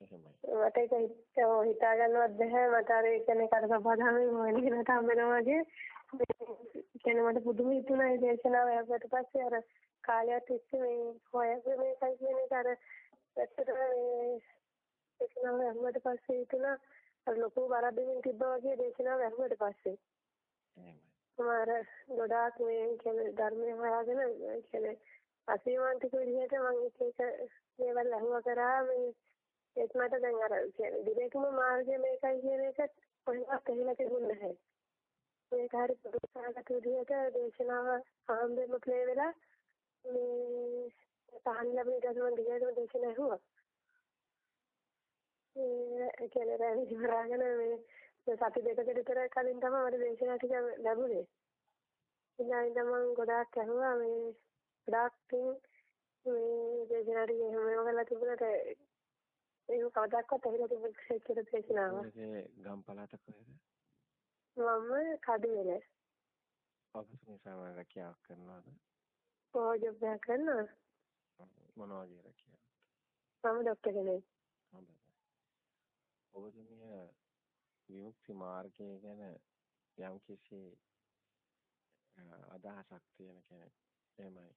එහෙමයි. මට ඒක හිතා ගන්නවත් බැහැ මට අර කියන්නේ කර සබදාමේ මොනිනට හම්බෙනවා වගේ කියන්නේ මට පුදුම හිතුණා ඒ දේශනාව යකට පස්සේ අර කාලයක් තිස්සේ මේ මේකයි කියන එක අර ඇත්තටම මේ දේශනාව ඇහුවට පස්සේ හිතුණා අර ලොකු වරදින් තිබ්බා වගේ දේශනාව ඇහුවට පස්සේ එහෙමයි. මාර ගොඩාක් මේ කියන්නේ ධර්මය හොයාගෙන කියන්නේ අසීමාන්තික විදිහට මම එක එක දේවල් අහුව කරා මේ ඒත් මට දැන් අර කියන්නේ දිවෙකම මාර්ගය මේකයි කියන එක කොහෙවත් ඇහිලා තිබුණේ නැහැ. මේක හරි පුදුසාගත විදිහට දේශනාව ආම්බෙම ප්ලේ වෙලා මේ තහන් ලැබෙන ඊට පස්සේ මම දිගටම දේශනා ඇහුවා. ඒ කියන්නේ රැලි ඉවරගෙන මේ සති දෙකකට විතර කලින් තමයි මට දේශනා ටික ලැබුණේ. ඉතින් මම ගොඩාක් ඇහුවා මේ ගොඩාක් මේ දේශනා ටික එහෙම කරලා තිබුණාට ඒක කවදාවත් ඇහිලා තිබුණේ කියලා දේශනාව. ඒ ගම් පළාත කොහෙද? මම කඩුවෙල. ඔබතුමී සාමාන්‍ය රැකියාවක් කරනවද? ඔව් ජොබ් එකක් කරනවා. මොනවා වගේ රැකියාවක්? මම ડોක්ටර් කෙනෙක්. හොඳයි. ඔබතුමිය විමුක්ති මාර්ගය ගැන යම් කිසි අදහසක් තියෙන කෙනෙක්. එහෙමයි.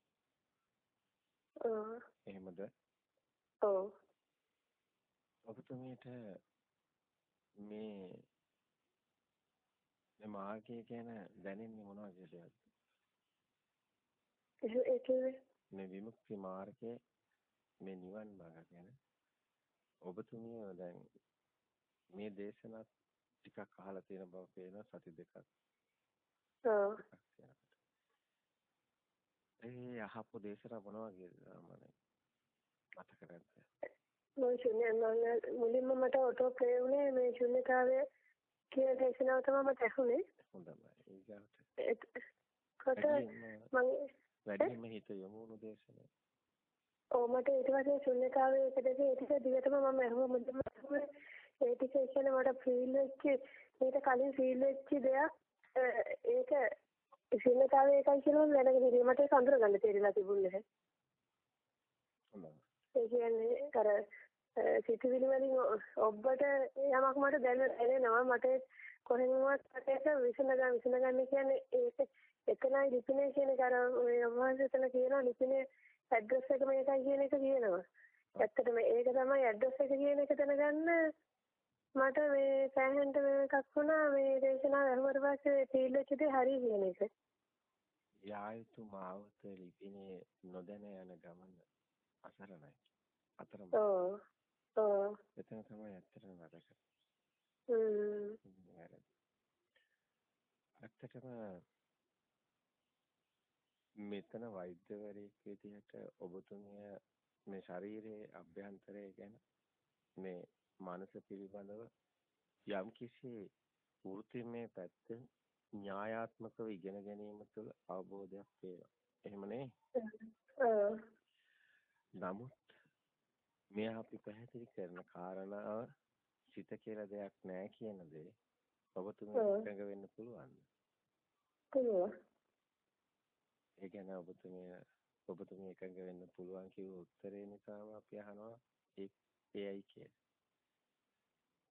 ඔව්. එහෙමද? ඔව්. ඔබතුමීට මේ මේ මාර්ගය ගැන දැනෙන්නේ මොන වගේ දෙයක්ද? ඒ කියන්නේ මේ විමුක්ති මාර්ගයේ මේ නිවන් මාර්ග ගැන ඔබතුමිය දැන් මේ දේශනා ටිකක් අහලා තියෙන බව පේන සති දෙකක්. ඔව්. ඒ අහපු දේශනා මොන වගේද මතක නැද්ද? මම ශුන්‍ය මම මුලින්ම මට ඔටෝ ප්ලේ වුණේ මේ ශුන්‍යතාවය කියන දේශනාව තමයි මට ඇහුනේ. හොඳයි. ඊගාට. කොට මම වැඩිම හිත යොමු වුණු දේශනාව. ඔව් මට ඊට පස්සේ ශුන්‍යතාවයේ එකදේ ඒ ටික දිගටම මම ඇහුවා මුලින්ම ඒ ටික කියන්නේ මට ෆීල් වෙච්ච ඊට කලින් ෆීල් වෙච්ච දෙයක් ඒක ශුන්‍යතාවය එකයි කියලා මම දැනගෙන හිටියේ මට ඒක අඳුරගන්න තේරිලා තිබුණේ නැහැ. හොඳයි. ඒ කියන්නේ අර සිතුවිලි වලින් ඔබට යමක් මට දැනෙනවා මට කොහෙන්වත් මට ඒක විසඳගන්න විසඳගන්න කියන්නේ ඒක එතනයි ලිපිනේ කියන එක අර ඔය වහන්සේතන කියන ලිපිනේ ඇඩ්‍රස් එක මේකයි කියන එක කියනවා. ඇත්තටම ඒක තමයි ඇඩ්‍රස් එක කියන එක දැනගන්න මට මේ සෑහෙන්න මේකක් වුණා මේ දේශනාව අහුවට පස්සේ ෆීල් වෙච්ච දේ හරි කියන එක. යායුතු මාවත ලිපිනේ නොදැන යන ගමන අසරණයි. අතරම. ඔව්. ඔව්. එතන තමයි ඇත්තටම වැඩ හ්ම්. ඇත්තටම මෙතන වෛද්‍යවරයෙක් විදිහට ඔබතුමිය මේ ශරීරයේ අභ්‍යන්තරය ගැන මේ මනස පිළිබඳව යම් කිසි වෘත්තිමය පැත්තෙන් න්‍යායාත්මකව ඉගෙන ගැනීම තුළ අවබෝධයක් තියෙනවා. එහෙම නේ? නමුත් මේ අපි පැහැදිලි කරන කාරණාව සිත කියලා දෙයක් නැහැ කියන දේ ඔබතුමිය එකඟ වෙන්න පුළුවන්ද? පුළුවන්. ඒ කියන්නේ ඔබතුමිය ඔබතුමිය එකඟ වෙන්න පුළුවන් කිව්ව උත්තරේ නිසාම අපි අහනවා ඒ ඒයි කියලා.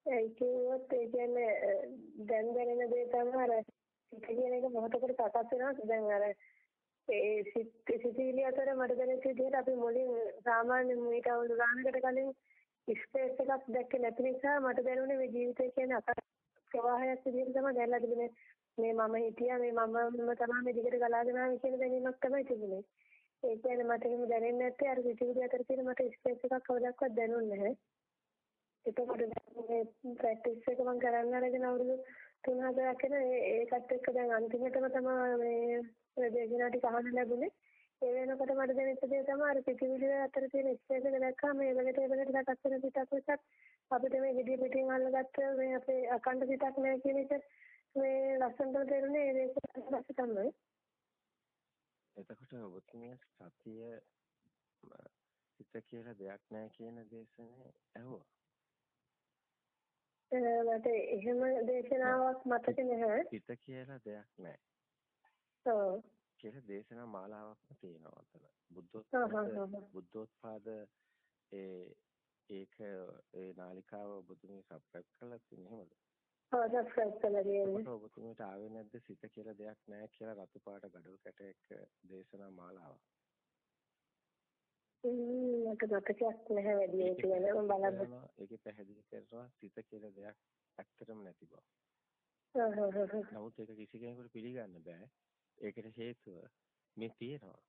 ඒ කිව්වොත් ඒ කියන්නේ දැන් දැනෙන දේ තමයි අර සිත කියන එක මොහොතකට සකස් වෙනවා දැන් අර ඒ සිතිවිලි අතර මට දැනෙච්ච විදිහට අපි මුලින් සාමාන්‍ය මේක අවුරුදු ගානකට කලින් ස්පේස් එකක් දැක්කේ නැති නිසා මට දැනුනේ මේ ජීවිතය කියන්නේ අක ප්‍රවාහයක් විදිහට තමයි දැනලා තිබුණේ. මේ මම හිටියා මේ මමම තමයි මේ දිගට ගලාගෙන ආවේ කියන දැනීමක් තමයි තිබුණේ. ඒ කියන්නේ මට එහෙම දැනෙන්නේ නැත්තේ අර සිතිවිලි අතර තියෙන මට ස්පේස් එකක් කවදාවත් දැනුන්නේ නැහැ. එතකොට මේ ප්‍රැක්ටිස් එක මම කරන්න අරගෙන අවුරුදු තුන හතරක් යන ඒකත් එක්ක දැන් අන්තිමටම තමයි මේ දේශනා ටික අහන්න ලැබුණේ. ඒ වෙනකොට මට දැනෙච්ච දේ තමයි අර පිටිවිලි අතර තියෙන ස්පේස් එක දැක්කම මේ වෙලට වෙලට සකස් වෙන පිටක් විසක් අපිට මේ ගෙඩිය පිටින් අල්ලගත්ත මේ අපේ අකණ්ඩ පිටක් නැහැ කියන එක මේ ලස්සනට තේරුනේ ඒ දේශනා පස්සේ තමයි. එතකොට ඔබතුමිය සතිය හිත කියලා දෙයක් නැහැ කියන දේශනේ ඇහුවා. මට එහෙම දේශනාවක් මතක නැහැ. හිත කියලා දෙයක් නැහැ. ඔව්. කියලා දේශනා මාලාවක්ම තියෙනවා අතන. බුද්ධෝත්පාද බුද්ධෝත්පාද ඒ ඒක ඒ නාලිකාව ඔබතුමී සබ්ස්ක්‍රයිබ් කරලා තියෙන්නේ එහෙමද? ඔව් සබ්ස්ක්‍රයිබ් කරලා තියෙන්නේ. ඔබතුමීට ආවේ නැද්ද සිත කියලා දෙයක් නැහැ කියලා රතු පාට gadol කැටයක දේශනා මාලාවක්. මට මතකයක් නැහැ වැඩි ඒක ගැන මම බලන්න. ඒකේ පැහැදිලි කරනවා සිත කියලා දෙයක් ඇත්තටම නැති බව. නමුත් ඒක කිසි කෙනෙකුට පිළිගන්න බෑ. ඒකට හේතුව මේ තියෙනවා.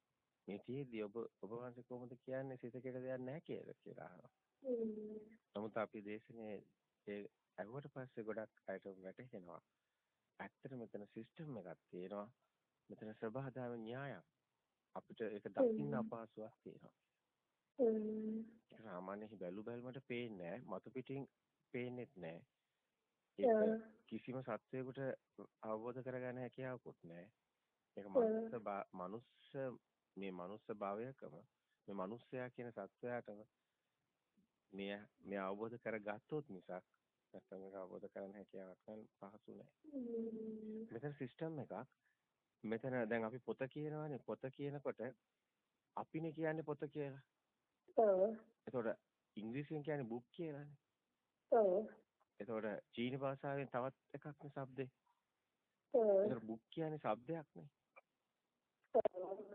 මේ තියෙද්දි ඔබ ඔබ වහන්සේ කොහොමද කියන්නේ සිත කියලා දෙයක් නැහැ කියලා කියලා අහනවා. නමුත් අපි දේශනේ ඒ අහුවට පස්සේ ගොඩක් අයට වැටහෙනවා. ඇත්තට මෙතන සිස්ටම් එකක් තියෙනවා. මෙතන සබහාදාම න්‍යායක්. අපිට ඒක දකින්න අපහසුයක් තියෙනවා. ඒක සාමාන්‍යයෙන් බැලු බැලමට පේන්නේ නැහැ. මතු පිටින් පේන්නේත් නැහැ. ඒක කිසිම සත්වයකට අවබෝධ කරගන්න හැකියාවකුත් නැහැ. ඒක මනුස්ස මනුස්ස මේ මනුස්ස භාවයකම මේ මිනිස්සයා කියන සත්වයාටම මේ මේ අවබෝධ කරගත්තොත් මිසක් නැත්නම් මේක අවබෝධ කරගන්න හැකියාවක් නම් පහසු නෑ. මෙතන සිස්ටම් එකක්. මෙතන දැන් අපි පොත කියනවානේ පොත කියනකොට අපිනේ කියන්නේ පොත කියලා. ඔව්. එතකොට ඉංග්‍රීසියෙන් කියන්නේ book කියලානේ. ඔව්. එතකොට චීන භාෂාවෙන් තවත් එකක්නේ શબ્දේ. ඔව්. ඒතර book කියන්නේ શબ્දයක්නේ.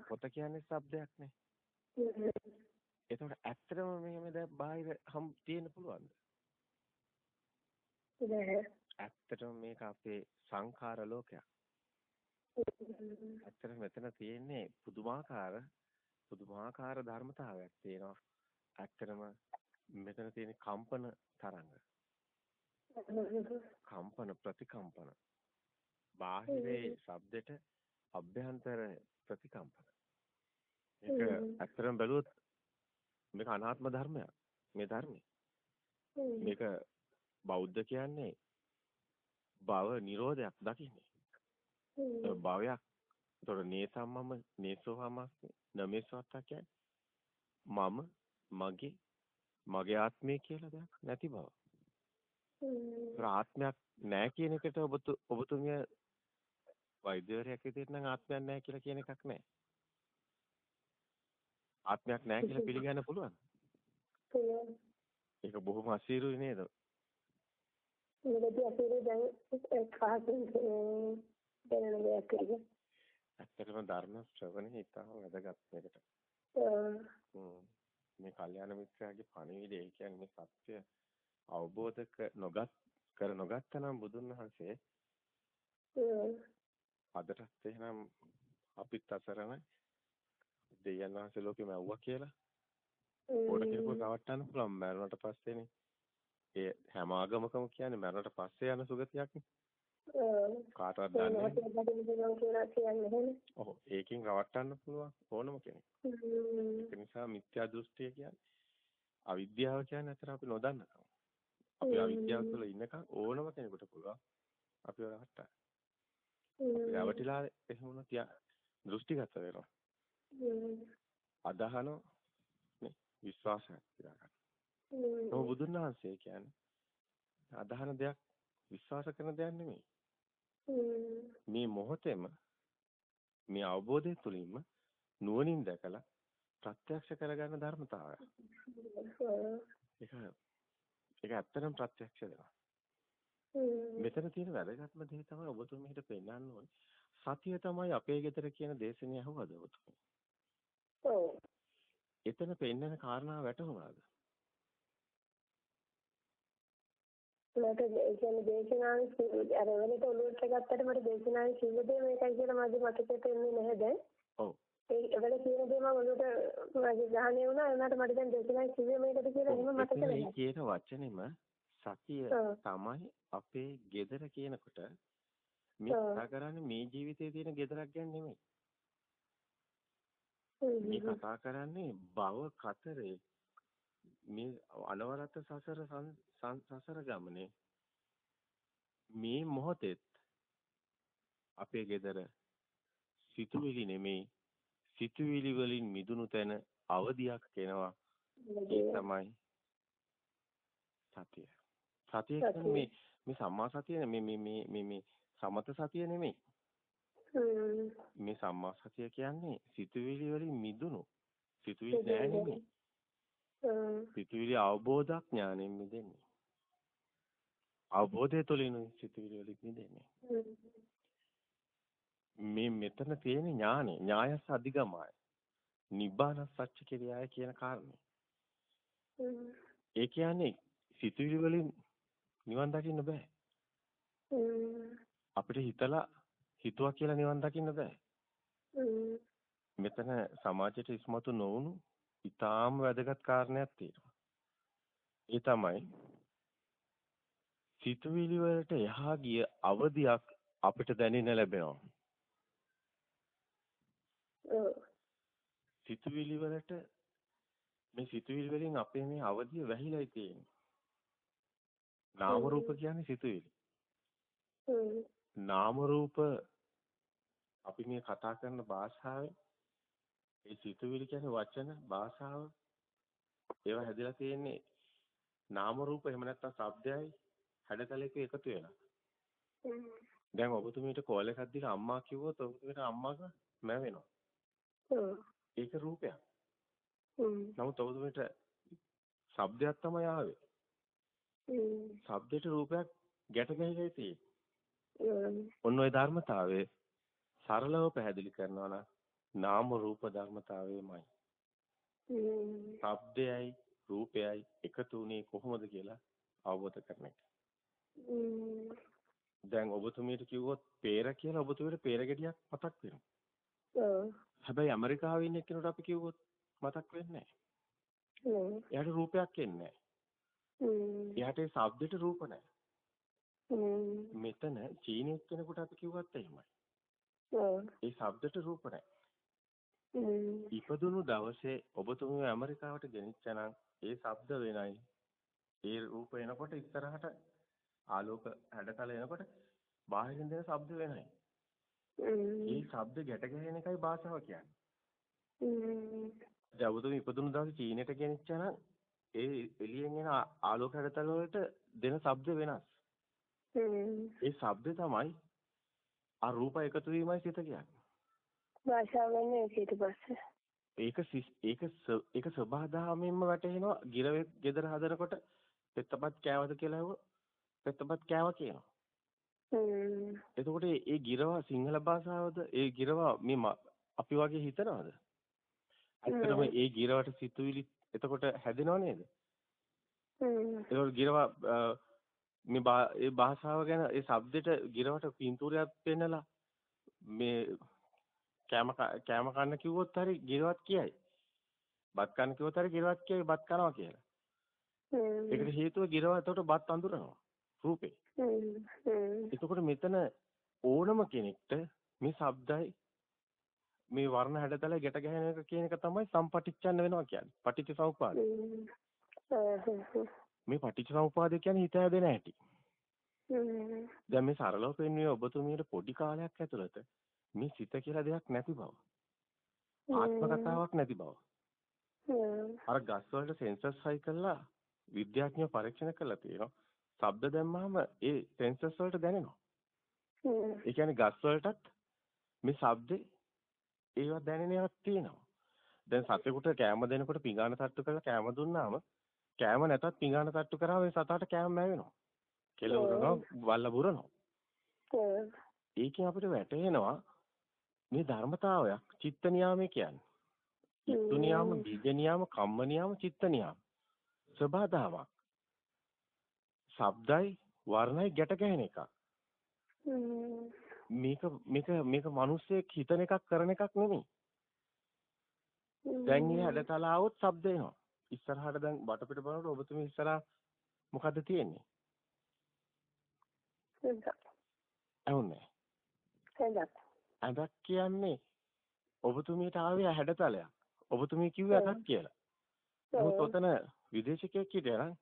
පොත කියන්නේ શબ્දයක්නේ. එතකොට ඇත්තටම මෙහෙම දැන් බාහිර හම් තියෙන්න පුළුවන්ද? ඇත්තටම මේක අපේ සංඛාර ලෝකයක්. ඇත්තට මෙතන තියෙන්නේ පුදුමාකාර පුදුමාකාර ධර්මතාවයක් තියෙනවා ඇත්තටම මෙතන තියෙන කම්පන තරංග. කම්පන ප්‍රතිකම්පන. බාහිරේ ශබ්දෙට අභ්‍යන්තර ප්‍රතිකම්පන. මේක ඇත්තටම බැලුවොත් මේක අනාත්ම ධර්මයක්. මේ ධර්මය. මේක බෞද්ධ කියන්නේ භව නිරෝධයක් දකින්නේ. භවයක්. ඒතොර නේසම්මම නේසෝහමස්මි නමේසවත්තා කියන්නේ මම මගේ මගේ ආත්මය කියලා දෙයක් නැති බව. ආත්මයක් නැහැ කියන එකට ඔබ ඔබතුමිය වෛද්‍යවරයෙක් විදිහට නම් ආත්මයක් නැහැ කියලා කියන එකක් නැහැ. ආත්මයක් නැහැ කියලා පිළිගන්න පුළුවන්. පුළුවන්. ඒක බොහොම අසීරුයි නේද? මේකදී අසීරු දැන් කාසින් දැනෙන දෙයක් ඒක. ඇත්තටම ධර්ම ශ්‍රවණය ඉතාම වැදගත් මේකට. මේ කල්යාණ මිත්‍රයාගේ පණිවිඩය කියන්නේ මේ සත්‍ය අවබෝධ නොගත් කර නොගත්ත නම් බුදුන් වහන්සේ අදටත් එහෙනම් අපිත් අසරණ දෙයයන් වහන්සේ ලෝකෙම ඇව්වා කියලා. ඕන කෙනෙකුට රවට්ටන්න පුළුවන්. මරණයට පස්සේනේ. ඒ හැම ආගමකම කියන්නේ මරණයට පස්සේ යන සුගතියක්නේ කාටවත් දන්නේ ඔව් ඒකෙන් රවට්ටන්න පුළුවන් ඕනම කෙනෙක්. ඒක නිසා මිත්‍යා දෘෂ්ටිය කියන්නේ අවිද්‍යාව කියන්නේ අතර අපි නොදන්නකම අපි අවිද්‍යාව තුළ ඉන්නකම් ඕනම කෙනෙකුට පුළුවන් අපිව රවට්ටන්න. රැවටිලා එහෙම වුණොත් දෘෂ්ටිගත වෙනවා. අදහන නේ විශ්වාසයක් තියාගන්න. ඔව් බුදුන් වහන්සේ කියන්නේ අදහන දෙයක් විශ්වාස කරන දෙයක් නෙමෙයි. මේ මොහොතේම මේ අවබෝධය තුළින්ම නුවණින් දැකලා ප්‍රත්‍යක්ෂ කරගන්න ධර්මතාවය. ඒක ඒක ඇත්තටම ප්‍රත්‍යක්ෂ වෙනවා. මෙතන තියෙන වැදගත්ම දේ තමයි ඔබතුමීට පෙන්වන්න ඕනේ. සතිය තමයි අපේ ගෙදර කියන දේශනේ අහුවද ඔබතුමී? ඔව්. එතන පෙන්වන කාරණා වැටහුණාද? මට ඒ කියන්නේ දේශනාවේ අර වෙලට ඔළුවට ගත්තට මට දේශනාවේ කිව්ව දේ මේකයි කියලා මගේ මතකෙට එන්නේ නැහැ දැන්. ඔව්. ඒ එවල කියන දේ මම ඔළුවට මගේ ග්‍රහණය වුණා. එනකට මට දැන් දේශනාවේ කිව්වේ මේකද කියලා එහෙම මතක නැහැ. ඒ කියන වචනේම සතිය තමයි අපේ gedara කියනකොට මේ කතා කරන්නේ මේ ජීවිතයේ තියෙන gedarak ගැන නෙමෙයි. මේ කතා කරන්නේ භව කතරේ මේ අනවරත සසර සසර ගමනේ මේ මොහොතෙත් අපේ gedara සිතුවිලි නෙමෙයි සිතුවිලි වලින් මිදුණු තැන අවදියක් එනවා ඒ තමයි සතිය සතිය කියන්නේ මේ මේ සම්මා සතිය මේ මේ මේ මේ මේ සමත සතිය නෙමෙයි. මේ සම්මා සතිය කියන්නේ සිතුවිලි වලින් මිදුණු සිතුවිලි නෑ නෙමෙයි. සිතුවිලි අවබෝධක් ඥාණයෙන් මිදෙන්නේ. අවබෝධය තුළින් සිතුවිලි වලින් මිදෙන්නේ. මේ මෙතන තියෙන ඥානෙ ඥායස අධිගමයි. නිබ්බාන සත්‍ය කිරියාය කියන කාරණේ. ඒ කියන්නේ සිතුවිලි වලින් නිවන් දකින්න බෑ. අපිට හිතලා හිතුවා කියලා නිවන් දකින්න බෑ. මෙතන සමාජයට ඉස්මතු නොවුණු ඊටාම වැදගත් කාරණයක් තියෙනවා. ඒ තමයි සිතුවිලි වලට එහා ගිය අවදියක් අපිට දැනෙන්න ලැබෙනවා. සිතුවිලි වලට මේ සිතුවිලි වලින් අපේ මේ අවදිය වැහිලායි තියෙන්නේ. නාම රූප කියන්නේ සිතුවිලි. නාම රූප අපි මේ කතා කරන භාෂාවේ ඒ සිතුවිලි කියන්නේ වචන භාෂාව ඒවා හැදලා තියෙන්නේ නාම රූප එහෙම නැත්නම් ශබ්දයයි හැඩතලයක එකතු වෙලා. දැන් ඔබතුමීට කෝල් එකක් දීලා අම්මා කිව්වොත් ඔබතුමීට අම්මාක මැවෙනවා. ඒක රූපයක්. නමුත් ඔබතුමීට ශබ්දයක් තමයි ආවේ. ශබ්දයට රූපයක් ගැට ගැහිලා තියෙන්නේ. ඔන්න ඔය ධර්මතාවය සරලව පැහැදිලි කරනවා නම් නාම රූප ධර්මතාවයමයි. ශබ්දයයි රූපයයි එකතු වුණේ කොහොමද කියලා අවබෝධ කරගන්න. දැන් ඔබතුමීට කිව්වොත් peer කියලා ඔබතුමීට peer ගෙඩියක් මතක් වෙනවා. හැබැයි ඇමරිකාවේ ඉන්න කෙනෙකුට අපි කිව්වොත් මතක් වෙන්නේ නැහැ. එයාට රූපයක් එන්නේ නැහැ. එයාට ඒ ශබ්දෙට රූප නැහැ. මෙතන චීනෙක් කෙනෙකුට අපි කිව්වත් එහෙමයි. ඒ ශබ්දෙට රූප නැහැ. ඉපදුණු දවසේ ඔබතුමිය ඇමරිකාවට ගෙනිච්ච නම් ඒ ශබ්ද වෙනයි. ඒ රූප එනකොට ඉස්සරහට ආලෝක හැඩතල එනකොට බාහිරින් දෙන ශබ්ද වෙනයි. මේ ශබ්ද ගැට ගැහෙන එකයි භාෂාව කියන්නේ. ඔබතුමිය ඉපදුණු දවසේ චීනෙට ගෙනිච්ච නම් ඒ එළියෙන් එන ආලෝක හැඩතල වලට දෙන ශබ්ද වෙනස්. ඒ ශබ්ද තමයි ආ රූප එකතු වීමයි සිත කියන්නේ. භාෂාව වෙන්නේ ඊට පස්සේ. ඒක ඒක ඒක සබහාදාමෙන්ම වැටෙනවා ගිරවේ ගෙදර හදනකොට පෙත්තපත් කෑවද කියලා හෙව පෙත්තපත් කෑවා කියනවා. හ්ම්. එතකොට ඒ ගිරව සිංහල භාෂාවද ඒ ගිරව මේ අපි වගේ හිතනවද? ඇත්තටම ඒ ගිරවට සිතුවිලි එතකොට හැදෙනව නේද? ඒකෝ ගිරව මේ ඒ භාෂාව ගැන ඒ શબ્දෙට ගිරවට පින්තූරයක් පෙන්නලා මේ කෑම කෑම කන්න කිව්වොත් හරි ගිරවත් කියයි. බත් කන්න කිව්වොත් හරි ගිරවත් කියයි බත් කනවා කියලා. ඒකට හේතුව ගිරව එතකොට බත් අඳුරනවා රූපේ. එතකොට මෙතන ඕනම කෙනෙක්ට මේ ශබ්දයි මේ වර්ණ හැඩතල ගැට ගැහෙන එක කියන එක තමයි සම්පටිච්ඡන්න වෙනවා කියන්නේ. පටිච්ච සමුප්පාද. මේ පටිච්ච සමුප්පාද කියන්නේ හිත හැදෙන හැටි. දැන් මේ සරලව පෙන්වුවේ ඔබතුමියට පොඩි කාලයක් ඇතුළත මේ සිත කියලා දෙයක් නැති බව. ආත්ම කතාවක් නැති බව. අර ගස් වලට සෙන්සර්ස් හයි කරලා විද්‍යාඥයෝ පරීක්ෂණ කරලා තියෙනවා. ශබ්ද දැම්මම ඒ සෙන්සර්ස් වලට දැනෙනවා. ඒ කියන්නේ ගස් වලටත් මේ ශබ්දේ ඒවා දැනෙන ඒවාක් තියෙනවා. දැන් සතෙකුට කෑම දෙනකොට පිඟාන තට්ටු කරලා කෑම දුන්නාම කෑම නැතත් පිඟාන තට්ටු කරාම ඒ සතාට කෑම මැවෙනවා. කෙල උරනවා, වල්ල බුරනවා. ඒකෙන් අපිට වැටහෙනවා මේ ධර්මතාවයක් චිත්ත නියාමයේ කියන්නේ. චිත්ත නියාම, බීජ නියාම, කම්ම නියාම, චිත්ත නියාම. ස්වභාවතාවක්. ශබ්දයි වර්ණයි ගැට ගැහෙන එක. මේක මේක මේක මිනිස්සෙක් හිතන එකක් කරන එකක් නෙමෙයි. දැන් මේ හැඩතල આવොත් ශබ්ද එනවා. ඉස්සරහට දැන් වටපිට බලනකොට ඔබතුමී ඉස්සරහා මොකද්ද තියෙන්නේ? ඇහුන්නේ. හඳක්. ඇඳක් කියන්නේ ඔබතුමීට ආවේ හැඩතලයක්. ඔබතුමී කිව්වේ ඇඳක් කියලා. නමුත් ඔතන විදේශිකයෙක් හිටියා නම්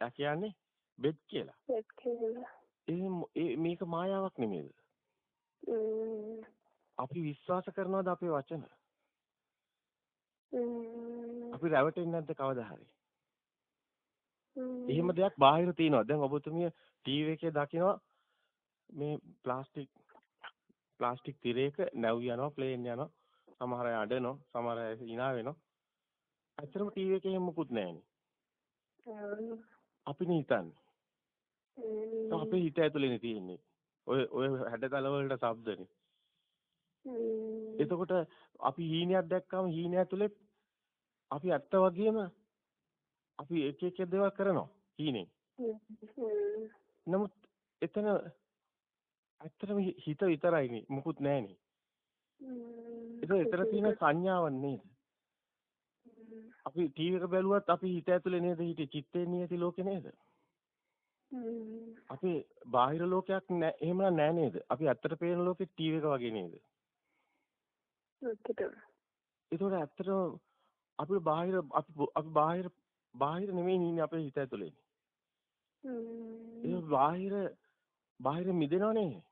එයා කියන්නේ බෙඩ් කියලා. බෙඩ් කියලා. ඒ මේක මායාවක් නෙමෙයිද? අපි විශ්වාස කරනවද අපේ වචන? අපි රැවටෙන්නේ නැද්ද කවදා හරි? එහෙම දෙයක් බාහිර තියෙනවා. දැන් ඔබතුමිය ටීවී එකේ දකිනවා මේ ප්ලාස්ටික් ප්ලාස්ටික් තිරයක නැව් යනවා ප්ලේන් යනවා සමහර අය අඬනවා සමහර අය hina වෙනවා ඇත්තටම ටීවී එකේ මොකුත් නැහැනේ. අපිනේ හිතන්නේ. අපේ හිත ඇතුලේනේ තියෙන්නේ. ඔය ඔය හැඩතල වලට ශබ්දනේ. එතකොට අපි හීනයක් දැක්කම හීනය ඇතුලේ අපි ඇත්ත වගේම අපි එක එක දේවල් කරනවා හීනේ. නමුත් එතන ඇත්තටම හිත විතරයිනේ මුකුත් නැහැනේ. ඒක එතන තියෙන සංඥාවක් නේද? අපි ටීවී එක බැලුවත් අපි හිත ඇතුලේ නේද හිටියේ චිත්තේ නියති ලෝකේ නේද? අපි බාහිර ලෝකයක් නෑ එහෙම නෑ නේද? අපි ඇත්තට පේන ලෝකෙ ටීවී එක වගේ නේද? ඒතකොට ඇත්තටම අපිට බාහිර අපි අපි බාහිර බාහිර නෙමෙයි ඉන්නේ අපේ හිත ඇතුලේ. ඒ බාහිර බාහිර මිදෙනවනේ.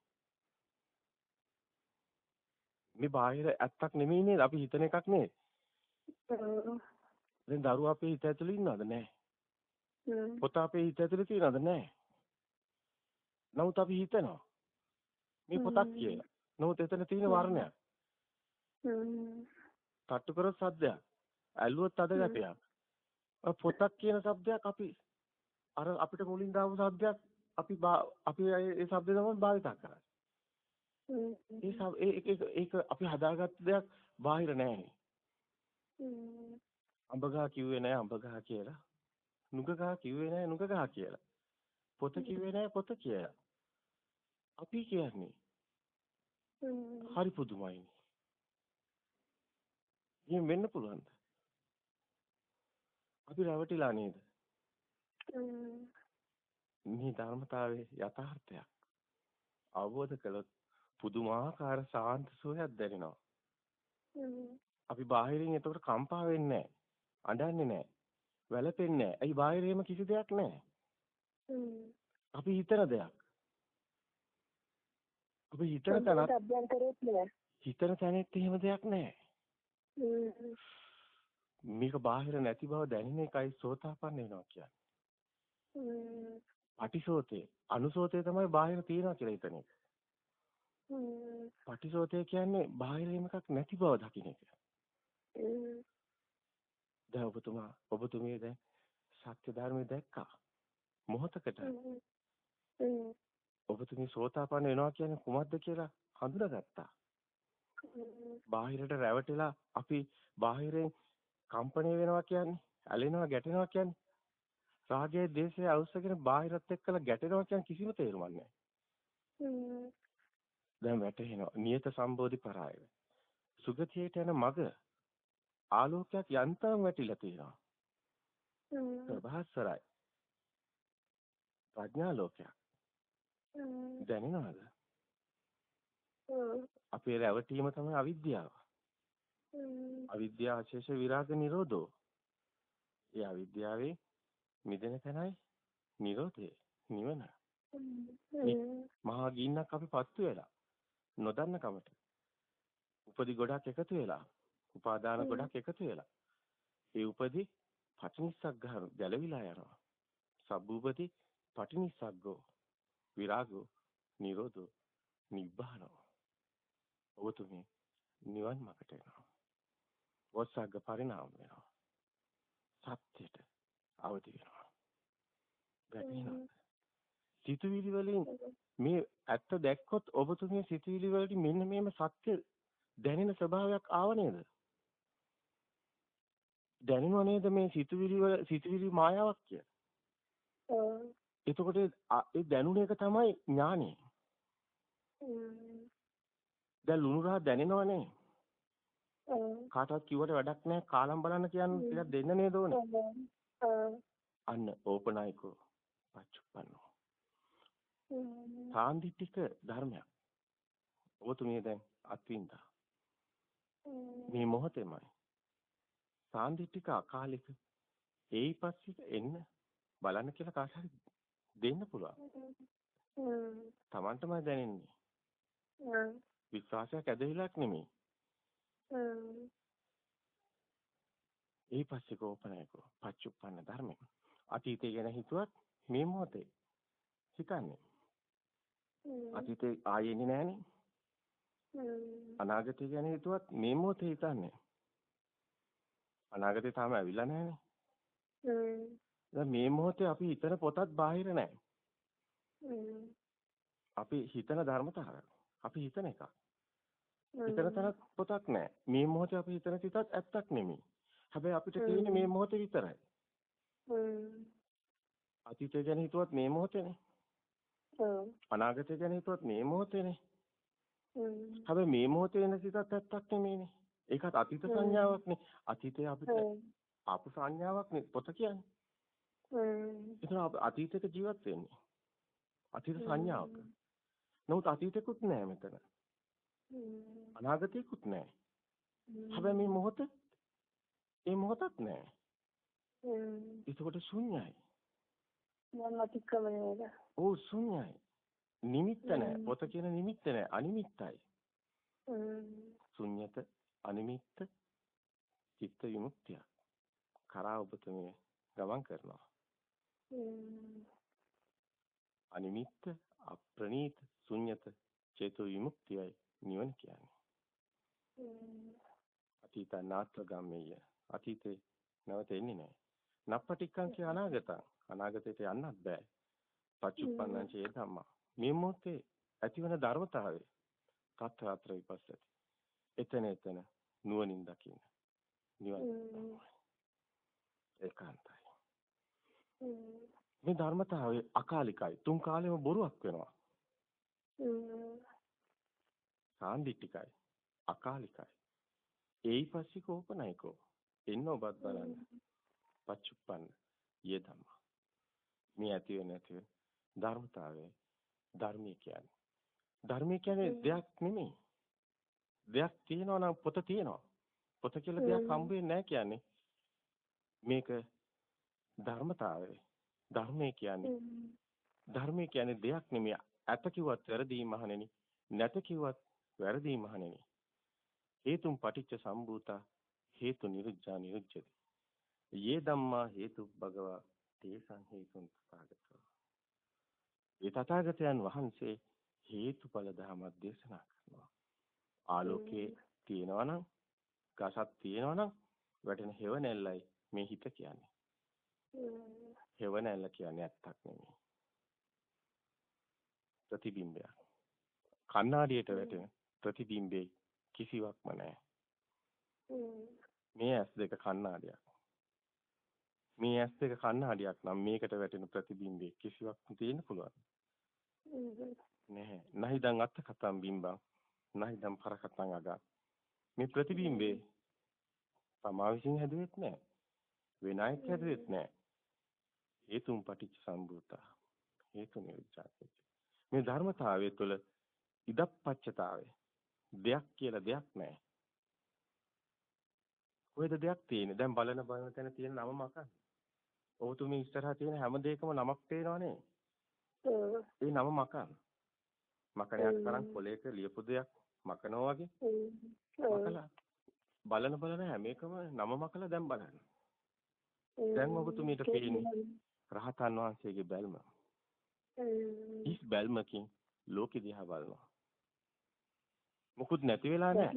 මේ බාහිර ඇත්තක් නෙමෙයි නේද? අපි හිතන එකක් නේද? දැන් දරුවා අපේ හිත ඇතුලේ ඉන්නවද? නැහැ. පොත අපේ හිත ඇතුලේ තියනද නැහැ. නමුත් අපි හිතනවා මේ පොතක් කියලා. නමුත් එතන තියෙන වර්ණයක්. තට්ටු කරොත් සද්දයක්. ඇල්ලුවොත් අද ගැටයක්. පොතක් කියන શબ્දයක් අපි අර අපිට මුලින් දාපු શબ્දයක් අපි අපි ඒ શબ્ද තමයි භාවිත කරන්නේ. ඒ ඒක අපි හදාගත්ත දෙයක් බාහිර නැහැ. අඹගහ කිව්වේ නෑ අඹගහ කියලා. නුගගහ කිව්වේ නෑ නුගගහ කියලා. පොත කිව්වේ නෑ පොත කියලා. අපි කියන්නේ හරි පුදුමයිනේ. එහෙම වෙන්න පුළුවන්ද? අපි රැවටිලා නේද? මේ ධර්මතාවයේ යථාර්ථයක් අවබෝධ කළොත් පුදුමාකාර ශාන්ත සුවයක් දැනෙනවා. අපි බාහිරින් එතකොට කම්පා වෙන්නේ නැහැ. අඬන්නේ නැහැ. වැළපෙන්නේ නැහැ. ඇයි බාහිරේම කිසි දෙයක් නැහැ. අපි හිතන දෙයක්. අපි හිතන තැනත් හිතන තැනෙත් එහෙම දෙයක් නැහැ. මේක බාහිර නැති බව දැනෙන එකයි සෝතාපන්න වෙනවා කියන්නේ. පටිසෝතේ අනුසෝතේ තමයි බාහිර තියනවා කියලා හිතන එක. පටිසෝතේ කියන්නේ බාහිර එකක් නැති බව දකින්න එක. දැන් ඔබතුමා ඔබතුමිය දැන් සත්‍ය ධර්මයේ දැක්කා. මොහොතකට. ඔබතුමිය සෝතාපන්න වෙනවා කියන්නේ කුමක්ද කියලා හඳුනාගත්තා. බාහිරට රැවටිලා අපි බාහිරෙන් කම්පණය වෙනවා කියන්නේ ඇලෙනවා ගැටෙනවා කියන්නේ රාගයේ දේශයේ අවශ්‍යගෙන බාහිරත් එක්කලා ගැටෙනවා කියන කිසිම තේරුමක් නැහැ. දැන් වැටහෙනවා නියත සම්බෝධි පරායව. සුගතියට යන මග ආලෝකයක් යන්තම් වැටිලා තියෙනවා. ප්‍රභාස්වරයි. ප්‍රඥා ලෝකයක්. දැනෙනවද? අපේ රැවටීම තමයි අවිද්‍යාව. අවිද්‍යාව අශේෂ විරාග නිරෝධෝ. ඒ අවිද්‍යාවේ මිදෙන තැනයි නිරෝධය නිවන. මහා ගින්නක් අපි පත්තු වෙලා නොදන්න කමට. උපදි ගොඩක් එකතු වෙලා උපාදාන ගොඩක් එකතු වෙලා. ඒ උපදි පටිනිස්සක් ගන්න ගැලවිලා යනවා. සබ්බූපති පටිනිස්සග්ගෝ විරාගෝ නිරෝධෝ නිබ්බානෝ. ඔබතුමී නිවන් මාර්ගට එනවා. වස්සග්ග පරිණාම වෙනවා. සත්‍යයට අවදි වෙනවා. වැටෙනවා. සිතුවිලි වලින් මේ ඇත්ත දැක්කොත් ඔබතුමිය සිතුවිලි වලට මෙන්න මේම සත්‍ය දැනෙන ස්වභාවයක් ආව නේද? දැනෙනව නේද මේ සිතුවිලි වල සිතුවිලි මායාවක් කියලා? ඔව්. එතකොට ඒ දැනුන එක තමයි ඥානෙ. දැන් ලුණු රහ දැනෙනවනේ. කාටවත් කිව්වට වැඩක් නැහැ කාලම් බලන්න කියන්නේ ටිකක් දෙන්න නේද ඕනේ. අන්න ඕපනායකෝ පච්චුප්පන්නෝ. සාන්දිටික ධර්මයක්. ඔබතුමිය දැන් අත්විඳා. මේ මොහොතේමයි. සාන්දිටික අකාලික ඒයි පස්සේ එන්න බලන්න කියලා කාට හරි දෙන්න පුළුවන්. Tamanටමයි දැනෙන්නේ. විශ්වාසයක් ඇදහිලක් නෙමෙයි. ඒ පස්සේ කෝපනයකෝ පච්චුප්පන්න ධර්මය. අතීතය ගැන හිතුවත් මේ මොහොතේ හිතන්නේ. අතීතේ ආයෙන්නේ නැහනේ. අනාගතය ගැන හිතුවත් මේ මොහොතේ හිතන්නේ. අනාගතේ තාම ඇවිල්ලා නැහැනේ. දැන් මේ මොහොතේ අපි හිතන පොතත් බාහිර නැහැ. අපි හිතන ධර්මතාවය. අපි හිතන එකක්. හිතන තරක් පොතක් නැහැ. මේ මොහොතේ අපි හිතන සිතත් ඇත්තක් නෙමෙයි. හැබැයි අපිට තියෙන්නේ මේ මොහොතේ විතරයි. අතීතය ගැන හිතුවත් මේ මොහොතේනේ. අනාගතය ගැන හිතුවත් මේ මොහොතේනේ. හැබැයි මේ මොහොතේ වෙන සිතත් ඇත්තක් නෙමෙයිනේ. ඒකත් අතීත සංඥාවක්නේ. අතීතයේ අපිට ආපු සංඥාවක්නේ පොත කියන්නේ. එතන අතීතයක ජීවත් වෙන්නේ. අතීත සංඥාවක. නමුත් අතීතෙකුත් නෑ මෙතන. අනාගතයකුත් නෑ. හැබැයි මේ මොහොත ඒ මොහොතක් නෑ. ඒකට ශුන්‍යයි. මම අතික්‍රමණයද? ඔව් ශුන්‍යයි. නිමිත්ත නෑ. පොත කියන නිමිත්ත නෑ. අනිමිත්තයි. ශුන්‍යත අනිමිත්ත චිත්ත විමුක්තිය. කරා ඔබතුමිය ගමන් කරනවා. අනිමිත්ත අප්‍රණීත ශුන්‍යත චේතෝ විමුක්තියයි නිවන කියන්නේ. අතීත නාත්‍රගම්මේය. අතීතේ නැවත එන්නේ නැහැ. නප්පටික්කං කිය අනාගතං. අනාගතයට යන්නත් බෑ. පච්චුප්පන්නං චේ ධම්මා. මේ මොහොතේ ඇතිවන ධර්මතාවය තත්ත්‍ර විපස්සති. එතන එතන නුවණින් දකින්න. නිවන් ඒකාන්තයි. මේ ධර්මතාවය අකාලිකයි. තුන් කාලෙම බොරුවක් වෙනවා. සාන්දිටිකයි. අකාලිකයි. ඒයිපස්සිකෝපනයිකෝ. එන්න ඔබත් බලන්න. පච්චුප්පන්න. යේ ධම්මා. මේ ඇති වෙන නැති ධර්මතාවය ධර්මය කියන්නේ. ධර්මය කියන්නේ දෙයක් නෙමෙයි. දෙයක් තියෙනවා නම් පොත තියෙනවා. පොත කියලා දෙයක් හම්බ වෙන්නේ නැහැ කියන්නේ. මේක ධර්මතාවය. ධර්මය කියන්නේ ධර්මය කියන්නේ දෙයක් නෙමෙයි. ඇත කිව්වත් වැරදි මහණෙනි. නැත කිව්වත් වැරදි මහණෙනි. හේතුම් පටිච්ච සම්භූතා හේතු නිරුද්ධා නිරුද්ධති. යේ ධම්මා හේතු භගවා තේසං හේතුන් තථාගතෝ. ඒ තථාගතයන් වහන්සේ හේතුඵල ධර්මයක් දේශනා කරනවා. ආලෝකයේ තියෙනවා නම් ගසක් තියෙනවා නම් වැටෙන හේව නැල්ලයි මේ හිත කියන්නේ. හේව නැල්ල කියන්නේ ඇත්තක් නෙමෙයි. ප්‍රතිබිම්බයක්. කණ්ණාඩියට වැටෙන ප්‍රතිබිම්බේ කිසිවක්ම නැහැ. මේ ඇස් දෙක කණ්ණාඩියක්. මේ ඇස් දෙක කණ්ණාඩියක් නම් මේකට වැටෙන ප්‍රතිබිම්බේ කිසිවක් තියෙන්න පුළුවන්. නැහැ. නහිදං අත්ත කතම් බිම්බං. නහිදං පරකටං අගා. මේ ප්‍රතිබිම්බේ තමා විසින් හැදුවෙත් නැහැ. වෙන අයෙක් හැදුවෙත් නැහැ. හේතුම් පටිච්ච සම්භූතා. හේතු නිරුද්ධාති. මේ ධර්මතාවය තුළ ඉදප්පච්චතාවය දෙයක් කියලා දෙයක් නැහැ. කොහෙද දෙයක් තියෙන්නේ? දැන් බලන බලන තැන තියෙන නම මකන්නේ. ඔබතුමී ඉස්සරහා තියෙන හැම දෙයකම නමක් පේනවනේ. ඒ නම මකන. මකණයක් තරම් කොලයක ලියපු දෙයක් මකනවා වගේ. මකලා බලන බලන හැම එකම නම මකලා දැන් බලන්න. දැන් ඔබතුමීට පේන්නේ රහතන් වහන්සේගේ බැල්ම. ඉස් බැල්මකින් ලෝකෙ දිහා බලනවා. මුකුත් නැති වෙලා නැහැ.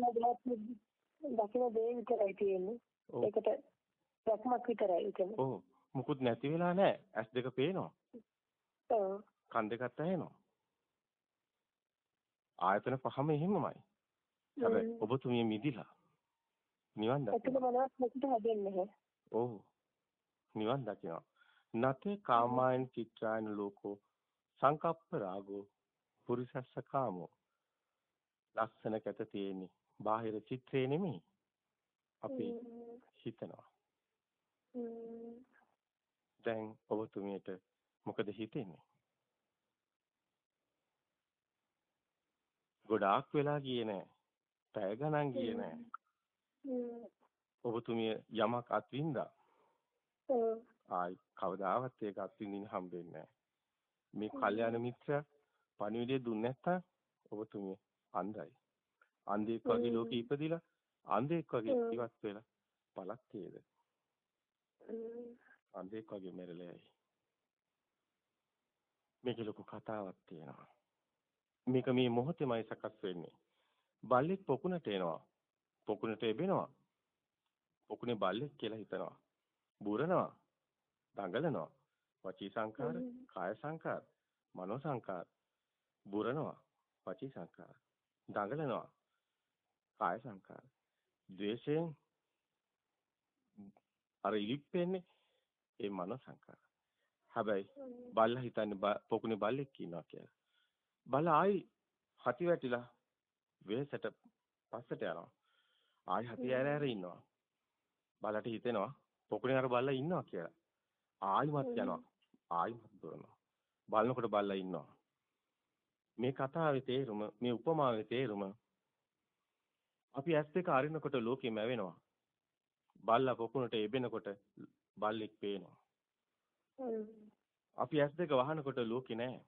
දකින්න දේ විතරයි තියෙන්නේ. ඒකට ප්‍රක්මක් විතරයි කියන්නේ. ඔව්. මුකුත් නැති වෙලා නැහැ. ඇස් දෙක පේනවා. ඔව්. කන් දෙකත් ඇහෙනවා. ආයතන පහම එහෙමමයි. හැබැයි ඔබතුමිය මිදිලා නිවන් දකිනවා. ඔව්. නිවන් දකිනවා. නතේ කාමායන චිත්‍රායන ලෝකෝ සංකප්ප රාගෝ පුරිසස්ස කාමෝ ලස්සන කැත තියෙන්නේ බාහිර චිත්‍රේ නෙමෙයි අපි හිතනවා දැන් ඔබතුමියට මොකද හිතෙන්නේ? ගොඩාක් වෙලා ගියේ නෑ. පැය ගණන් ගියේ නෑ. ඔබතුමිය යමක් අත්විඳා. ආයි කවදාවත් ඒක අත්විඳින්න හම්බෙන්නේ නෑ. මේ කල්යාණ මිත්‍ර පණිවිඩය දුන්නේ නැත්තම් ඔබතුමිය අන්ධයි. අන්ධෙක් වගේ ලෝකෙ ඉපදිලා අන්ධෙක් වගේ ඉවත් වෙලා පළක් තේද. අන්ධෙක් වගේ මැරෙලා යයි. මේකේ ලොකු කතාවක් තියෙනවා. මේක මේ මොහොතේමයි සකස් වෙන්නේ. බල්ලෙක් පොකුණට එනවා. පොකුණට එබෙනවා. පොකුණේ බල්ලෙක් කියලා හිතනවා. බුරනවා. දඟලනවා. වචී සංකාර, කාය සංකාර, මනෝ සංකාර. බුරනවා. වචී සංකාර. දඟලනවා. කාය සංකාර. ද්වේෂයෙන් අර ඉලිප්පෙන්නේ ඒ මනෝ සංකාර. හැබැයි බල්ලා හිතන්නේ පොකුණේ බල්ලෙක් ඉන්නවා කියලා. බල්ලා ආයි හති වැටිලා වෙහෙසට පස්සට යනවා. ආයි හති ඇර ඇර ඉන්නවා. බලට හිතෙනවා පොකුණේ අර බල්ලා ඉන්නවා කියලා. ආයිමත් යනවා. ආයිමත් දුවනවා. බලනකොට බල්ලා ඉන්නවා. මේ කතාවේ තේරුම මේ උපමාවේ තේරුම අපි ඇස් දෙක අරිනකොට ලෝකෙ මැවෙනවා. බල්ලා පොකුණට එබෙනකොට බල්ලෙක් පේනවා. අපි ඇස් දෙක වහනකොට ලෝකෙ නැහැ.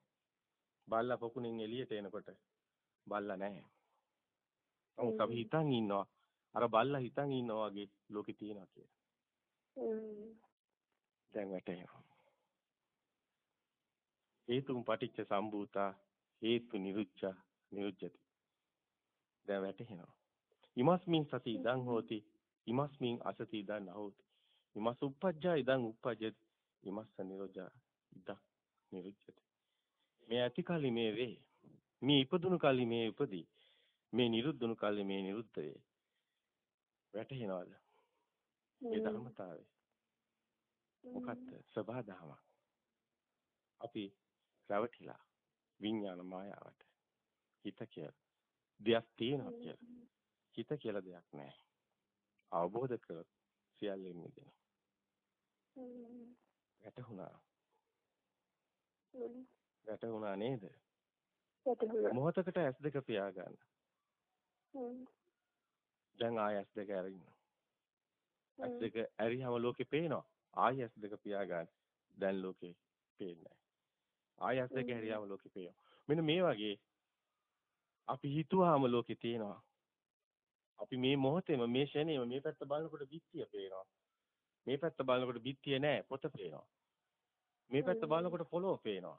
බල්ලා පොකුණෙන් එළියට එනකොට බල්ලා නැහැ. නමුත් අපි හිතන් ඉන්නවා අර බල්ලා හිතන් ඉන්නවා වගේ ලෝකෙ තියෙනවා කියලා. දැන් වැටෙනවා. හේතුන් පටිච්ච සම්භූතා හේතු නිරුච්ච නිරුච්චති. දැන් වැටෙනවා. ඉමස්මින් සති ඉදං හෝති ඉමස්මින් අසති ඉදං නහෝති. ඉමස් උප්පජ්ජා ඉදං උප්පජ්ජති. ඉමස්ස නිරෝජා ඉදං නිරුච්චති. මේ ඇති කලි මේ වේ. මේ ඉපදුණු කලි මේ උපදී. මේ නිරුද්ධුණු කලි මේ නිරුද්ධ වේ. වැටහෙනවද? ඒ ධර්මතාවය. මොකක්ද? සබහා දහම. අපි රැවටිලා විඥාන මායාවට. හිත කියලා. දෙයක් තියෙනවා කියලා. හිත කියලා දෙයක් නැහැ. අවබෝධ කරොත් සියල්ලෙන් මිදෙනවා. වැටහුණා. වැටහුණා නේද? වැටහුණා. මොහොතකට S2 පියාගන්න. දැන් ආය S2 ඇරින්න. S2 ඇරිහම ලෝකේ පේනවා. ආය S2 පියාගන්න. දැන් ලෝකේ පේන්නේ නැහැ. ආය S2 ඇරියාම ලෝකේ පේනවා. මෙන්න මේ වගේ අපි හිතුවාම ලෝකේ තියෙනවා. අපි මේ මොහොතේම මේ ෂණේම මේ පැත්ත බලනකොට බිත්තිය පේනවා. මේ පැත්ත බලනකොට බිත්තිය නෑ පොත පේනවා. මේ පැත්ත බලනකොට පොළොව පේනවා.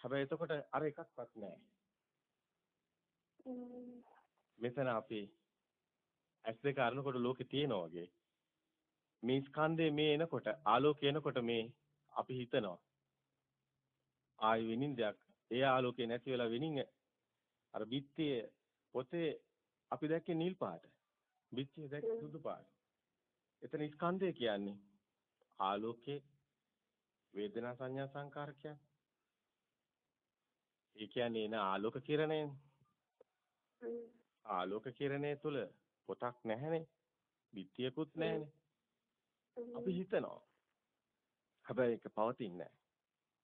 හැබැයි එතකොට අර එකක්වත් නෑ. මෙතන අපි ඇස් දෙක අරනකොට ලෝකේ තියෙනවා වගේ මේ ස්කන්ධේ මේ එනකොට ආලෝකය එනකොට මේ අපි හිතනවා ආයි වෙනින් දෙයක් ඒ ආලෝකේ නැති වෙලා වෙනින් අර බිත්තියේ පොතේ අපි දැක්කේ නිල් පාට. බිත්තිය දැක්කේ සුදු පාට. එතන ස්කන්ධය කියන්නේ ආලෝකේ වේදනා සංඥා සංකාර කියන්නේ. ඒ කියන්නේ එන ආලෝක කිරණය. ආලෝක කිරණය තුල පොතක් නැහැනේ. බිත්තියකුත් නැහැනේ. අපි හිතනවා. හැබැයි ඒක පවතින්නේ නැහැ.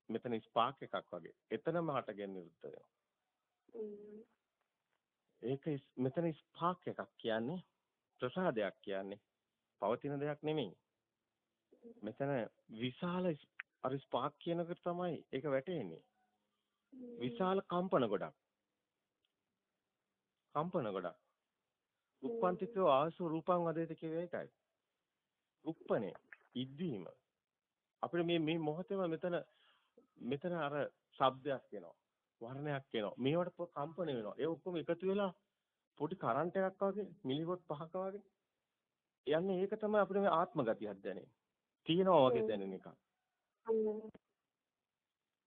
මෙතන ස්පාක් එකක් වගේ. එතනම හටගෙන නිරුද්ධ වෙනවා. ඒක මෙතන ස්පාක් එකක් කියන්නේ ප්‍රසාදයක් කියන්නේ පවතින දෙයක් නෙමෙයි. මෙතන විශාල අර ස්පාක් කියනකට තමයි ඒක වැටෙන්නේ. විශාල කම්පන ගොඩක්. කම්පන ගොඩක්. උප්පන්තිකෝ ආසු රූපං වදේත කියවේ ඒකයි. උප්පනේ ඉද්දීම අපිට මේ මේ මොහොතේම මෙතන මෙතන අර ශබ්දයක් එනවා. වර්ණයක් එනවා. මේවට කම්පන වෙනවා. ඒ ඔක්කොම එකතු වෙලා පොඩි කරන්ට් එකක් වගේ මිලිවොට් පහක වගේ යන්නේ ඒක තමයි අපිට මේ ආත්ම ගතියක් දැනෙන්නේ. තියෙනවා වගේ දැනෙන එක.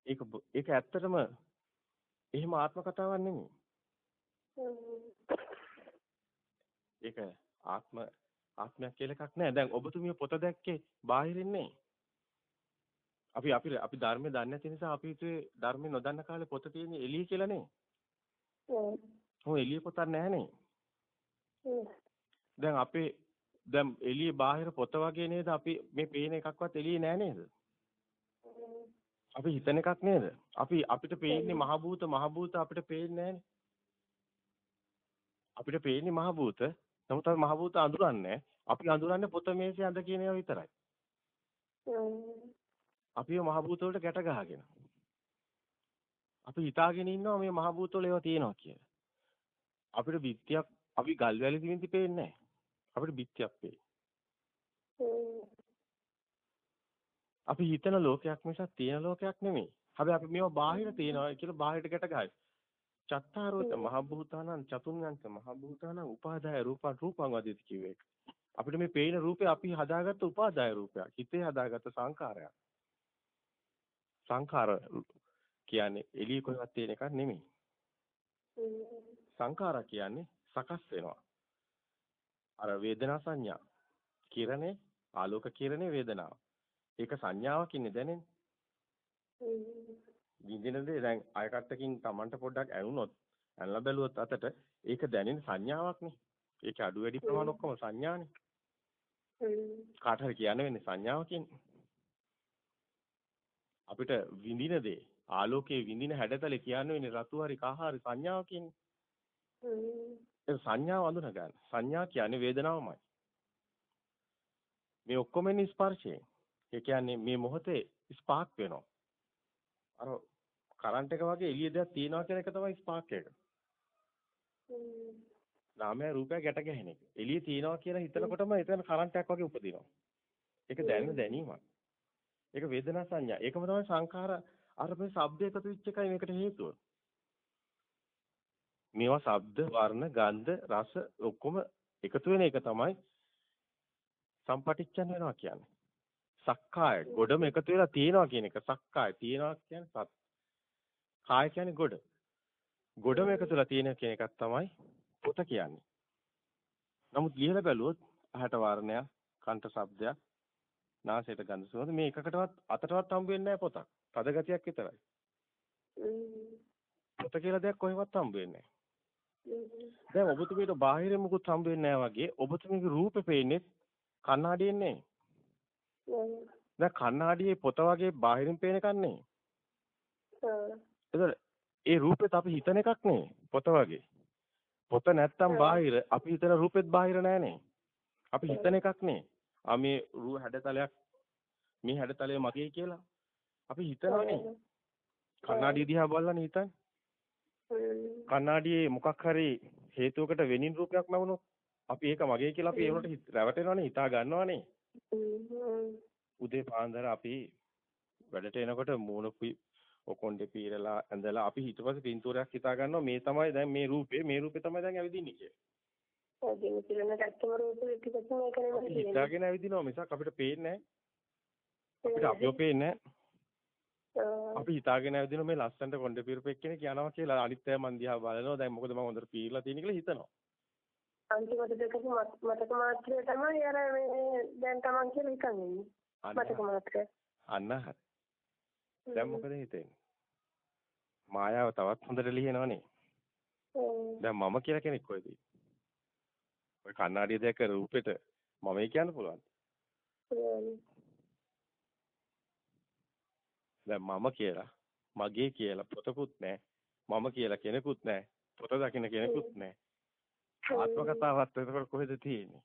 ඒක ඒක ඇත්තටම එහෙම ආත්ම කතාවක් නෙමෙයි. ඒක ආත්ම ආත්මයක් කියලා එකක් නෑ. දැන් ඔබතුමිය පොත දැක්කේ බාහිරින්නේ. අපි අපි අපි ධර්මය දන්නේ නැති නිසා අපි හිතුවේ ධර්මය නොදන්න කාලේ පොත තියෙන්නේ එළිය කියලා නේ. ඔව්. ඔව් එළිය පොතක් නැහනේ. දැන් අපේ දැන් එළියේ බාහිර පොත වගේ නේද අපි මේ පේන එකක්වත් එළියේ නෑ නේද? අපි හිතන එකක් නේද? අපි අපිට පේන්නේ මහ භූත මහ භූත අපිට පේන්නේ නෑනේ. අපිට පේන්නේ මහ භූත. නමුත් අපි මහ භූත අඳුරන්නේ අපි අඳුරන්නේ පොත මේසේ අඳ කියන ඒවා විතරයි. අපිව මහ භූත වලට ගැට ගහගෙන. අපි හිතාගෙන ඉන්නවා මේ මහ භූත වල ඒවා තියෙනවා කියලා. අපිට බිත්තියක් අපි ගල් වැලි දිමින්ති පේන්නේ නැහැ. අපිට බිත්තියක් පේන්නේ. අපි හිතන ලෝකයක් මිසක් තියෙන ලෝකයක් නෙමෙයි. හැබැයි අපි මේවා බාහිර තියෙනවා කියලා බාහිරට ගැට ගහයි. චත්තාරෝත මහ භූතානං චතුර්ණංච මහ භූතානං උපාදාය රූපං රූපං වදිත කිව්වේ. අපිට මේ පේන රූපේ අපි හදාගත්ත උපාදාය රූපයක්. හිතේ හදාගත්ත සංඛාරයක්. සංඛාර කියන්නේ එළිය කොහෙවත් තියෙන එකක් නෙමෙයි. සංඛාර කියන්නේ සකස් වෙනවා. අර වේදනා සංඥා. කිරණේ ආලෝක කිරණේ වේදනාව. ඒක සංඥාවක් ඉන්නේ දැනෙන්නේ. විඳින දේ දැන් අයකටකින් Tamanට පොඩ්ඩක් ඇනුනොත් ඇනලා බැලුවොත් අතට ඒක දැනෙන සංඥාවක්නේ. ඒක අඩු වැඩි ප්‍රමාණ ඔක්කොම සංඥානේ. කාට හරි කියන්න වෙන්නේ සංඥාව කියන්නේ. අපිට විඳින දේ ආලෝකයේ විඳින හැඩතල කියන්න වෙන්නේ රතු හරි කහ හරි සංඥාව කියන්නේ. ඒ සංඥාව අඳුන ගන්න. සංඥා කියන්නේ වේදනාවමයි. මේ ඔක්කොම එන්නේ ස්පර්ශයෙන්. ඒ කියන්නේ මේ මොහොතේ ස්පාක් වෙනවා. අර කරන්ට් එක වගේ එළිය දෙයක් තියනවා කියන එක තමයි ස්පාක් එක. නාමය රූපය ගැට ගැහෙන එක. එළිය තියනවා කියලා හිතනකොටම එතන කරන්ට් එකක් වගේ උපදිනවා. ඒක දැනෙන දැනීමක්. ඒක වේදනා සංඥා. ඒකම තමයි සංඛාර අර මේ ශබ්ද එකතු වෙච්ච එකයි මේකට හේතුව. මේවා ශබ්ද, වර්ණ, ගන්ධ, රස ඔක්කොම එකතු වෙන එක තමයි සම්පටිච්ඡන් වෙනවා කියන්නේ. සක්කාය ගොඩම එකතු වෙලා තියෙනවා කියන එක සක්කාය තියෙනවා කියන්නේ සත්. කාය කියන්නේ ගොඩ. ගොඩම එකතු වෙලා තියෙන කියන එකක් තමයි පොත කියන්නේ. නමුත් ලියලා බැලුවොත් අහට වර්ණයක්, කන්ට ශබ්දයක්, නාසයට ගඳ සුවඳ මේ එකකටවත් අතටවත් හම්බ වෙන්නේ නැහැ පොතක්. තද ගතියක් විතරයි. පොත කියලා දෙයක් කොහෙවත් හම්බ වෙන්නේ නැහැ. දැන් ඔබතුමීට බාහිර මුකුත් හම්බ වෙන්නේ නැහැ වගේ ඔබතුමීගේ රූපේ පේන්නේ කණ්ණාඩියෙන් නේ. දැන් කණ්ණාඩියේ පොත වගේ බාහිරින් පේන එකක් නේ. ඒතර ඒ රූපෙත් අපි හිතන එකක් නේ පොත වගේ. පොත නැත්තම් බාහිර අපි හිතන රූපෙත් බාහිර නෑනේ. අපි හිතන එකක් නේ. ආ මේ රූ හැඩතලයක් මේ හැඩතලය මගේ කියලා. අපි හිතනවනේ. කණ්ණාඩිය දිහා බලලානේ හිතන්නේ. කණ්ණාඩියේ මොකක් හරි හේතුවකට වෙනින් රූපයක් නැවුනොත් අපි ඒක මගේ කියලා අපි ඒකට රැවටෙනවනේ හිතා ගන්නවනේ. උදේ පාන්දර අපි වැඩට එනකොට මූණ ඔකොණ්ඩේ පීරලා ඇඳලා අපි ඊට පස්සේ පින්තූරයක් හිතා ගන්නවා මේ තමයි දැන් මේ රූපේ මේ රූපේ තමයි දැන් ඇවිදින්නේ කියලා. ඔව් දින පිළින ඇත්තම රූපේ ටිකක් මේක නෙමෙයි. හිතාගෙන ඇවිදිනවා මිසක් අපිට පේන්නේ නැහැ. අපිට අපිව පේන්නේ. අපි හිතාගෙන ඇවිදින මේ ලස්සනට කොණ්ඩේ පීරපෙක් කෙනෙක් යනවා කියලා අනිත් අය මන් දිහා බලනවා දැන් මොකද මම හොඳට පීරලා තියෙන කියලා හිතනවා. අන්තිමට දෙකපු මතක මාත්‍රය තමයි අර මේ දැන් Taman කියලා හිතන් ඉන්නේ. මතක මාත්‍රය. අන්න හරි. දැන් මොකද හිතෙන්නේ? මායාව තවත් හොඳට ලියනවනේ. දැන් මම කියලා කෙනෙක් කොහෙද? ඔය කන්නාඩිය දැක රූපෙට මමයි කියන්න පුළුවන්. දැන් මම කියලා මගේ කියලා පොතකුත් නැහැ. මම කියලා කෙනෙකුත් නැහැ. පොත දකින්න කෙනෙකුත් නැහැ. ආත්ම කතාවත් එතකොට කොහෙද තියෙන්නේ?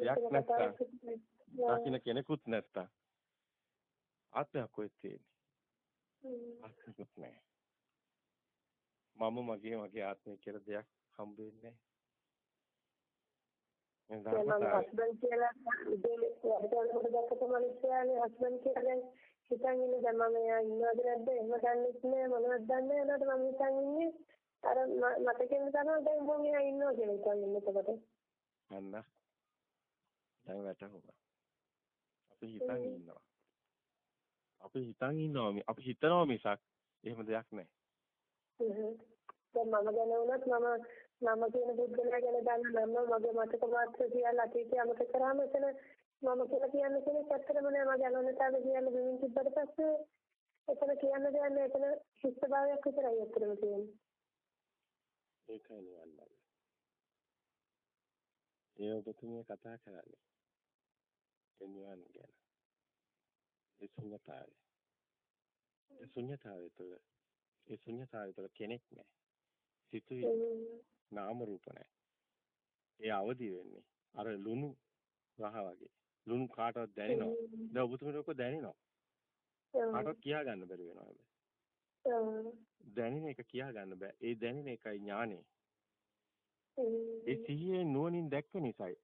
යක් නැත්තම් දකින්න කෙනෙකුත් නැත්තම් ආත්මයක් කොහෙද තියෙන්නේ? ආත්මකුත් නැහැ. මම මගේ මගේ ආත්මය කියලා දෙයක් හම්බ වෙන්නේ නැහැ. හස්බන්ඩ් කියලා ඉතින් වැඩට දැක්කම මිනිස්සයානේ හස්බන්ඩ් කියලා හිතන් ඉන්නේ දැන් මම එයා ඉන්නවද නැද්ද එහෙම දන්නේ නැහැ මොනවද දන්නේ නැහැ නේද මම හිතන් ඉන්නේ අර මතකෙන් තමයි දැන් මම මෙයා ඉන්නවා කියලා හිතන් ඉන්නේ එතකොට. අන්න. දැන් වැටහුණා. අපි හිතන් ඉන්නවා. අපි හිතන් ඉන්නවා අපි හිතනවා මිසක් එහෙම දෙයක් නැහැ. දැන් මම ගැන වුණත් මම මම කියන පුද්ගලයා ගැන දන්න නම් මගේ මතක මාත්‍ර කියලා අතීතය අමතක කරාම එතන මම කියලා කියන්න කෙනෙක් ඇත්තටම නෑ මගේ අනන්‍යතාවය කියන්න බිමින් තිබ්බට පස්සේ එතන කියන්න දෙන්නේ එතන ශිෂ්ටභාවයක් විතරයි ඇත්තටම තියෙන්නේ. ඒකයි නිවන් මාර්ගය. ඒ ඔබතුමිය කතා කරන්නේ. ඒ නිවන් ගැන. ඒ ශුන්‍යතාවය. ඒ ශුන්‍යතාවය තුළ ඒ ශුන්‍යතාවය තුළ කෙනෙක් නැහැ. සිතුවිලි නාම රූප නැහැ. ඒ අවදි වෙන්නේ අර ලුණු රහ වගේ. ලුණු කාටවත් දැනෙනවා. දැන් ඔබතුමියට ඔක දැනෙනවා. කාටවත් කියා ගන්න බැරි වෙනවා හැබැයි. දැනෙන එක කියා ගන්න බෑ. ඒ දැනෙන එකයි ඥානෙ. ඒ සිහියේ නුවණින් දැක්ක නිසායි.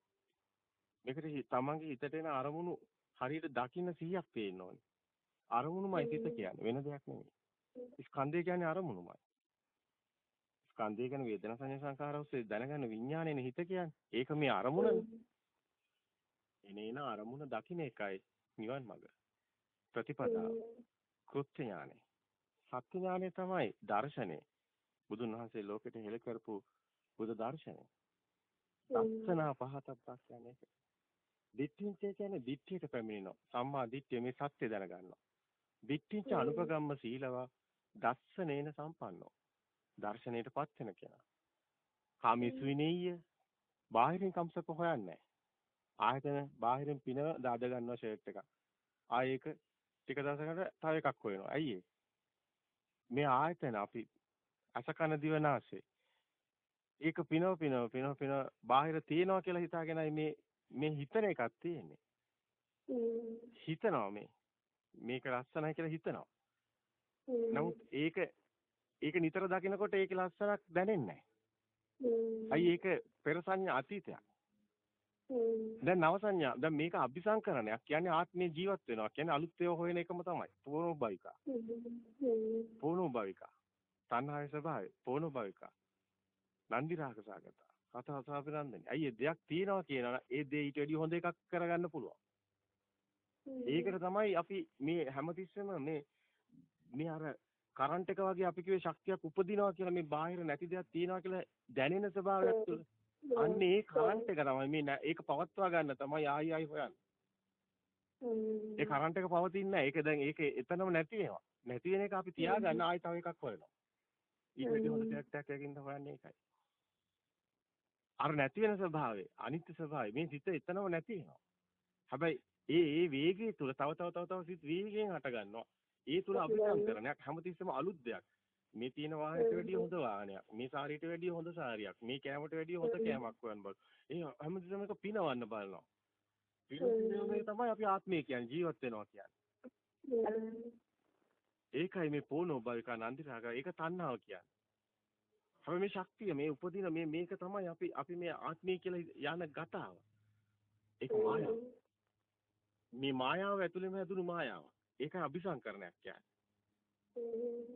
මේකට තමන්ගේ හිතට එන අරමුණු හරියට දකින්න සිහියක් පේන්න ඕනේ. අරමුණුමයි සිත කියන්නේ වෙන දෙයක් නෙමෙයි. ස්කන්ධය කියන්නේ අරමුණුමයි. ස්කන්ධය කියන වේදනා සංඥා සංකාර ඔස්සේ දැනගන්න විඥානයනේ හිත කියන්නේ. ඒක මේ අරමුණනේ. එනේන අරමුණ දකින්න එකයි නිවන් මඟ. ප්‍රතිපදාව. කෘත්‍ය ඥානෙ. සත්‍ය ඥානෙ තමයි දර්ශනේ. බුදුන් වහන්සේ ලෝකෙට හෙළ කරපු බුදු දර්ශනය. දස්සනා පහතක් කියන්නේ ඒක. දිට්ඨිංච කියන්නේ දිට්ඨියට පැමිණෙනවා. සම්මා දිට්ඨිය මේ සත්‍ය දැනගන්නවා. දිට්ඨිංච අනුපගම්ම සීලවා දස්සනේන සම්පන්නෝ. දර්ශනයටපත් වෙන කෙනා. කාමීසු විනීය බාහිරින් කම්සක හොයන්නේ ආයතන බාහිරින් පින දාද ගන්නවා ෂර්ට් එකක්. ආ ඒක ටික දවසකට තව එකක් හොයනවා. ඇයි මේ ආයතන අපි අසකන දිවනාසේ ඒක පිනව පිනව පිනව පිනව බාහිර තියනවා කියලා හිතාගෙනයි මේ මේ හිතන එකක් තියෙන්නේ. හිතනවා මේ මේක ලස්සනයි කියලා හිතනවා. නමුත් ඒක ඒක නිතර දකිනකොට ඒකේ ලස්සනක් දැනෙන්නේ නැහැ. අයි ඒක පෙර සංඥා අතීතයක්. දැන් නව සංඥා දැන් මේක අபிසංකරණයක්. කියන්නේ ආත්මේ ජීවත් වෙනවා. කියන්නේ අලුත් ඒවා හොයන එකම තමයි. පූර්ණෝභවිකා පූර්ණෝභවිකා තණ්හාවේ ස්වභාවය. පූර්ණෝභවිකා නන්දි රාග සාගත. කත අසාපිනන්දනි අයියේ දෙයක් තියෙනවා කියනවා ඒ දේ ඊට වැඩිය හොඳ එකක් කරගන්න පුළුවන්. ඒකට තමයි අපි මේ හැමතිස්සෙම මේ මේ අර කරන්ට් එක වගේ අපි කිව්වේ ශක්තියක් උපදිනවා කියලා මේ බාහිර නැති දෙයක් තියෙනවා කියලා දැනෙන ස්වභාවයක් තුළ අන්න ඒ කරන්ට් එක තමයි මේ ඒක පවත්වා ගන්න තමයි ආයි ආයි හොයන්නේ. ඒ කරන්ට් එක පවතින්නේ නැහැ. ඒක දැන් ඒක එතනම නැති වෙනවා. නැති වෙන එක අපි තියාගන්න ආයි තව එකක් හොයනවා. ඊට වැඩි හොඳ දෙයක් ටැක් එකකින් හොයන්නේ ඒකයි. අර නැති වෙන ස්වභාවය, අනිත්‍ය ස්වභාවය මේ සිත එතනම නැති වෙනවා. හැබැයි ඒ ඒ වේගය තුල තව තව තව තව සිත් වේගයෙන් හට ගන්නවා. ඒ තුල අභිසංකරණයක් හැමතිස්සෙම අලුත් දෙයක්. මේ තියෙන වාහනයට වැඩිය හොඳ වාහනයක්. මේ සාරියට වැඩිය හොඳ සාරියක්. මේ කෑමට වැඩිය හොඳ කෑමක් හොයන්න බල. ඒ හැමතිස්සෙම එක පිනවන්න බලනවා. පිනවන්නේ තමයි අපි ආත්මය කියන්නේ ජීවත් වෙනවා කියන්නේ. ඒකයි මේ පොනෝ බල්ක නන්දිරාග ඒක තණ්හාව කියන්නේ. හැබැයි මේ ශක්තිය මේ උපදින මේ මේක තමයි අපි අපි මේ ආත්මය කියලා යන ගතාව. ඒක මායාව. මේ මායාව ඇතුළේම හැදුණු මායාවක්. ඒකයි අபிසංකරණයක් කියන්නේ.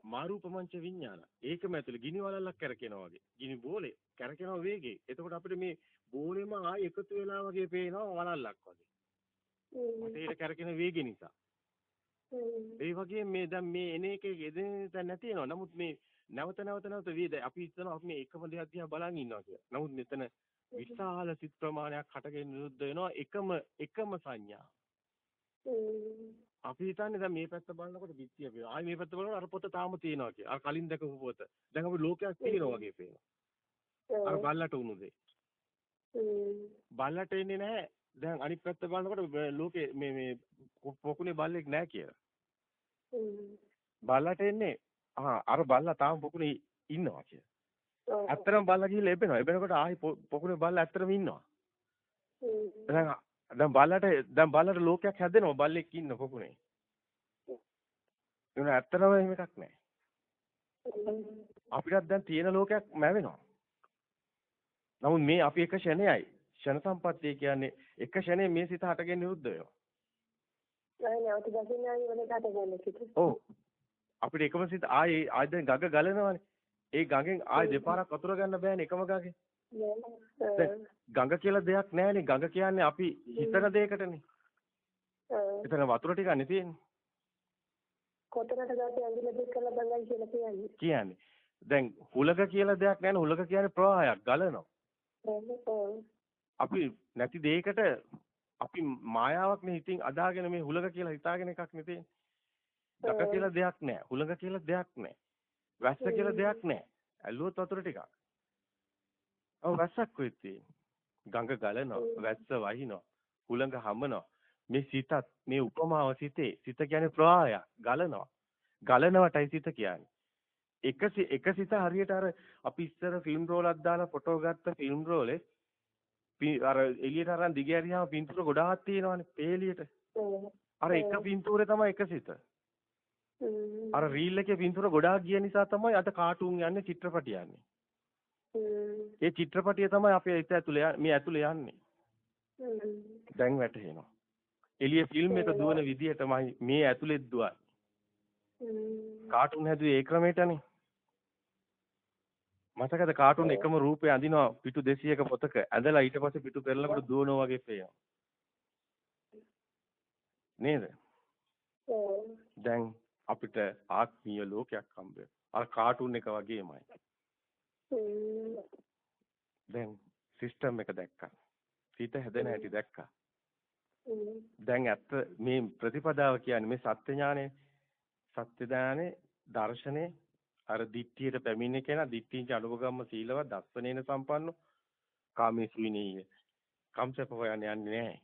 මාරූපමංච විඥාන. ඒකම ඇතුලේ ගිනි වලල්ලක් කරකිනවා වගේ. ගිනි බෝලේ කරකිනවා වේගේ. එතකොට අපිට මේ බෝලෙම ආයෙ එකතු වෙලා වගේ පේනවා වලල්ලක් වගේ. මතේට කරකින වේගය නිසා. ඒ වගේ මේ දැන් මේ එන එක එදෙන දැන් නැති වෙනවා. නමුත් මේ නැවත නැවත නැවත වේද අපි හිතනවා අපි මේ එකම දෙයක් දිහා බලන් ඉන්නවා කියලා. නමුත් මෙතන විශාල සිත් ප්‍රමාණයක් හටගෙන නිරුද්ධ වෙනවා එකම එකම සංඥා. අපි හිතන්නේ දැන් මේ පැත්ත බලනකොට පිටිය පේනවා. ආයි මේ පැත්ත බලනකොට අර පොත තාම තියෙනවා කියලා. අර කලින් දැකපු පොත. දැන් අපි ලෝකයක් තියෙනවා වගේ පේනවා. අර බල්ලට උණු දෙයි. බල්ලට එන්නේ නැහැ. දැන් අනිත් පැත්ත බලනකොට ලෝකේ මේ මේ පොකුණේ බල්ලෙක් නැහැ කියලා. බල්ලට එන්නේ ආ අර බල්ලා තාම පොකුණේ ඉන්නවා කියලා. ඇත්තටම බල්ලා ගිහිල්ලා එබෙනවා. එබෙනකොට ආයි පොකුණේ බල්ලා ඇත්තටම ඉන්නවා. දැන් දැන් බල්ලට දැන් බල්ලට ලෝකයක් හැදෙනවා බල්ලෙක් ඉන්න පොකුණේ. ඒක ඇත්තටම එහෙම එකක් නැහැ. අපිටත් දැන් තියෙන ලෝකයක් මැවෙනවා. නමුත් මේ අපි එක ෂණයයි. ෂණ සම්පත්තිය කියන්නේ එක ෂණේ මේ සිත හටගෙන නිරුද්ධ වෙනවා. ඔව්. අපිට එකම සිත ආයේ ආයෙ ගඟ ගලනවානේ. ඒ ගඟෙන් ආයෙ දෙපාරක් වතුර ගන්න බෑනේ එකම ගඟේ. ගඟ කියලා දෙයක් නැහැනේ. ගඟ කියන්නේ අපි හිතන දෙයකටනේ. එතන වතුර ටිකක් තියෙන්නේ. කොතනද ගාතේ ඇඟිල්ල දික් කරලා ගඟයි කියලා කියන්නේ. කියන්නේ. දැන් හුලක කියලා දෙයක් නැහැ හුලක කියන්නේ ප්‍රවාහයක් ගලනවා. අපි නැති දෙයකට අපි මායාවක් නේ හිතින් අදාගෙන මේ හුලක කියලා හිතාගෙන එකක් නේ තියෙන්නේ. දක කියලා දෙයක් නැහැ. හුලක කියලා දෙයක් නැහැ. වැස්ස කියලා දෙයක් නැහැ. ඇල්ලුවොත් වතුර ටිකක්. ඔව් වැස්සක් තියෙන්නේ. ගඟ ගලනවා, වැස්ස වහිනවා, හුළඟ හමනවා. මේ සිතත් මේ උපමාව සිතේ. සිත කියන්නේ ප්‍රවාහයක්, ගලනවා. ගලනවටයි සිත කියන්නේ. එක එක සිත හරියට අර අපි ඉස්සර ෆිල්ම් රෝලක් දාලා ෆොටෝ ගත්ත ෆිල්ම් රෝලේ අර එළියට අරන් දිග ඇරියාම පින්තූර ගොඩාක් තියෙනවානේ පේලියට. අර එක පින්තූරේ තමයි එක සිත. අර රීල් එකේ පින්තූර ගොඩාක් ගිය නිසා තමයි අද කාටුන් යන්නේ චිත්‍රපටි යන්නේ. ඒ චිත්‍රපටිය තමයි අපේ හිත ඇතුලේ මේ ඇතුලේ යන්නේ. දැන් වැටහෙනවා. එළිය ෆිල්ම් එක දුවන විදිහටමයි මේ ඇතුලේ දුවන්නේ. කාටුන් හැදුවේ ඒ ක්‍රමයටනේ. මතකද කාටුන් එකම රූපේ අඳිනවා පිටු 200ක පොතක. ඇඳලා ඊට පස්සේ පිටු පෙරලනකොට දුවනවා වගේ පේනවා. නේද? දැන් අපිට ආත්මීය ලෝකයක් හම්බ අර කාටුන් එක වගේමයි දැන් සිස්ටම් එක දැක්කා හිත හැදෙන හැටි දැක්කා දැන් ඇත්ත මේ ප්‍රතිපදාව කියන්නේ මේ සත්‍ය ඥානේ සත්‍ය ඥානේ දර්ශනේ අර දිට්ඨියට පැමිණෙන කෙනා දිට්ඨිංච අනුභගම්ම සීලව දස්සනේන සම්පන්නෝ කාමේසුවිනීය කම්සප හොයන්න යන්නේ නැහැ.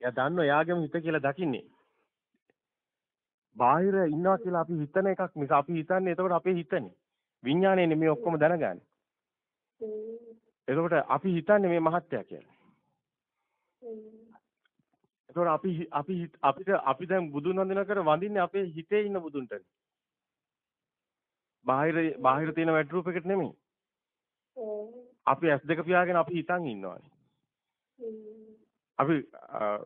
එයා දන්නවා එයාගේම හිත කියලා දකින්නේ. බාහිර ඉන්නවා කියලා අපි හිතන එකක් මිස අපි හිතන්නේ එතකොට අපේ හිතනේ. විඥාණයනේ මේ ඔක්කොම දැනගන්නේ. එතකොට අපි හිතන්නේ මේ මහත්ය කියලා. එතකොට අපි අපි අපිට අපි දැන් බුදුන් වන්දනා කර වඳින්නේ අපේ හිතේ ඉන්න බුදුන්ට. බාහිර බාහිර තියෙන වැට් රූප එකට නෙමෙයි. අපි S2 පියාගෙන අපි හිතන් ඉන්නවානේ. අපි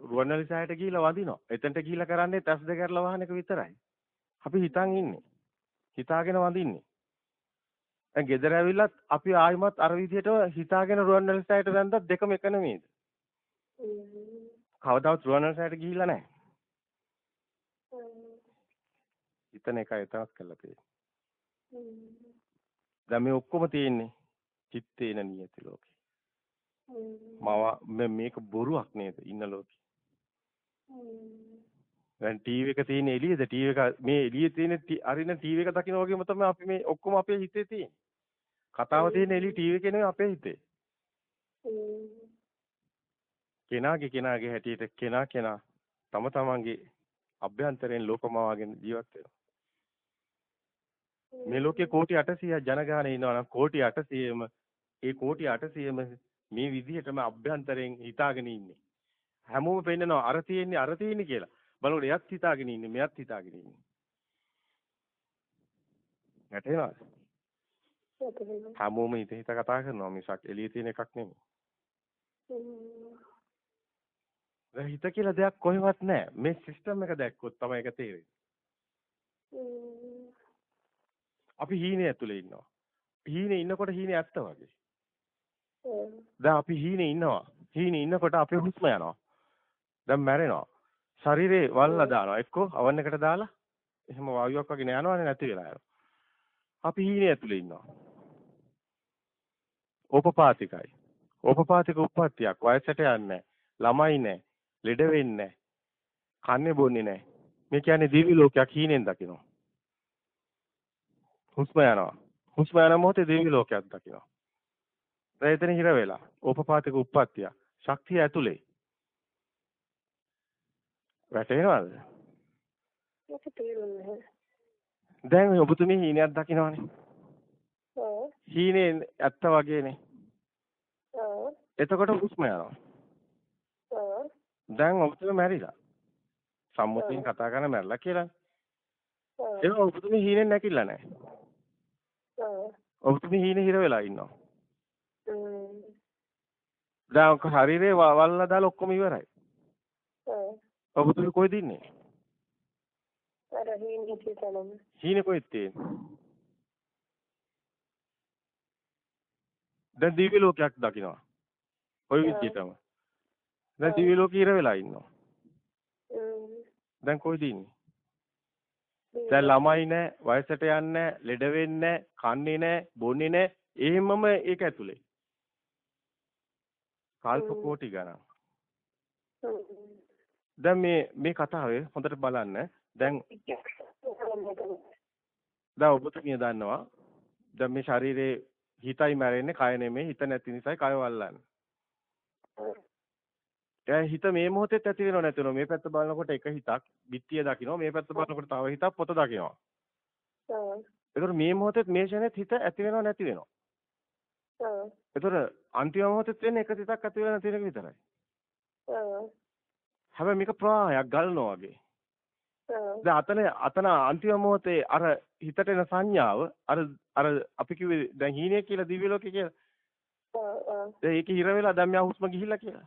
රුවන්වැලිසෑයට ගිහිල්ලා වඳිනවා. එතනට ගිහිල්ලා කරන්නේ S2 කරලා වහන එක විතරයි. අපි හිතන් ඉන්නේ. හිතාගෙන වඳින්නේ. දැන් ගෙදර ඇවිල්ලත් අපි ආයිමත් අර විදිහට හිතාගෙන රුවන්වැලිසෑයට වැන්දත් දෙකම එක නෙමෙයිද? කවදාවත් රුවන්වැලිසෑයට ගිහිල්ලා නැහැ. හිතන එකයි එතනත් කරලා තියෙන්නේ. දැන් මේ ඔක්කොම තියෙන්නේ චිත්තේන නියති ලෝකේ. මම මේක බොරුවක් නේද ඉන්න ලෝකේ. දැන් ටීවී එක තියෙන එළියද ටීවී එක මේ එළියේ තියෙන අරින ටීවී එක දකින්න වගේම තමයි අපි මේ ඔක්කොම අපේ හිතේ තියෙන්නේ. කතාව තියෙන එළිය ටීවී නෙවෙයි අපේ හිතේ. කෙනාගේ කෙනාගේ හැටියට කෙනා කෙනා තම තමන්ගේ අභ්‍යන්තරයෙන් ලෝකමාවගෙන ජීවත් වෙනවා. මේ ලෝකේ කෝටි 800ක් ජනගහනය ඉන්නවා නම් කෝටි 800ම ඒ කෝටි 800ම මේ විදිහටම අභ්‍යන්තරයෙන් හිතාගෙන ඉන්නේ. හැමෝම පෙන්නනවා අර තියෙන්නේ අර තියෙන්නේ කියලා. බලන්න එයත් හිතාගෙන ඉන්නේ මෙයත් හිතාගෙන ඉන්නේ. ගැටේනවද? හැමෝම හිත හිත කතා කරනවා මිසක් එළියේ තියෙන එකක් නෙමෙයි. දැන් හිත කියලා දෙයක් කොහෙවත් නැහැ. මේ සිස්ටම් එක දැක්කොත් තමයි ඒක තේරෙන්නේ. අපි හීනේ ඇතුලේ ඉන්නවා. හීනේ ඉන්නකොට හීනේ ඇත්ත වගේ. දැන් අපි හීනේ ඉන්නවා. හීනේ ඉන්නකොට අපේ හුස්ම යනවා. දැන් මැරෙනවා. ශරීරේ වල්ලා දානවා. එක්කෝ අවන් එකට දාලා එහෙම වායුවක් වගේ යනවනේ නැති වෙලා යනවා. අපි හීනේ ඇතුලේ ඉන්නවා. ඕපපාතිකයි. ඕපපාතික උප්පත්තියක් වයසට යන්නේ ළමයි නෑ. ලෙඩ වෙන්නේ. කන්නේ බොන්නේ නෑ. මේ කියන්නේ දිවි ලෝකයක් හීනෙන් දකිනවා. හුස්ම යනවා. හුස්ම යන මොහොතේ දිව්‍ය ලෝකයක් දකිනවා. එතන හිර වෙලා. ඕපපාතික උප්පත්තිය. ශක්තිය ඇතුලේ. වැටේනවද? දැන් ඔබතුමී හීනයක් දකිනවනේ. හීනේ ඇත්ත වගේනේ. ඔව්. එතකොට හුස්ම යනවා. දැන් ඔබතුමී මැරිලා. සම්මුතියෙන් කතා කරන මැරලා කියලා. ඒක ඔබතුමී හීනෙන් නැකිලා නැහැ. ඔබතුමී හීනේ හිර වෙලා ඉන්නවා. දැන් ඔක ශරීරේ වල්ලා දාලා ඔක්කොම ඉවරයි. ඔබතුමී කොහෙද ඉන්නේ? අර හීනේ හිතනම. හීනේ කොහෙද තියෙන්නේ? දැන් දිව්‍ය ලෝකයක් දකිනවා. ওই විදිහටම. දැන් දිව්‍ය ලෝකේ ඉර වෙලා ඉන්නවා. දැන් කොහෙද ඉන්නේ? දැන් ළමයි නැහැ, වයසට යන්නේ ලෙඩ වෙන්නේ කන්නේ නැහැ, බොන්නේ නැහැ. එහෙමම ඒක ඇතුලේ. කල්ප කෝටි ගණන්. දැන් මේ මේ කතාවේ හොඳට බලන්න. දැන් දැන් ඔබතුමිය දන්නවා. දැන් මේ ශරීරේ හිතයි මැරෙන්නේ කය නෙමෙයි හිත නැති නිසායි කය වල්ලන්නේ. දැන් හිත මේ මොහොතේත් ඇති වෙනව නැති වෙනව මේ පැත්ත බලනකොට එක හිතක් බිත්තිය දකින්නවා මේ පැත්ත බලනකොට තව හිතක් පොත දකින්නවා. ඔව්. ඒතර මේ මොහොතේත් මේ ෂණෙත් හිත ඇති වෙනව නැති වෙනව. ඔව්. ඒතර අන්තිම මොහොතේත් වෙන්නේ එක හිතක් ඇති වෙලා නැති වෙන එක විතරයි. ඔව්. හැබැයි මේක ප්‍රවාහයක් ගලනවා වගේ. දැන් අතන අතන අන්තිම මොහොතේ අර හිතට එන සංඥාව අර අර අපි කිව්වේ දැන් හීනය කියලා දිව්‍ය ලෝකේ කියලා. ඒක හිර වෙලා දැන් මෙයා හුස්ම ගිහිල්ලා කියලා.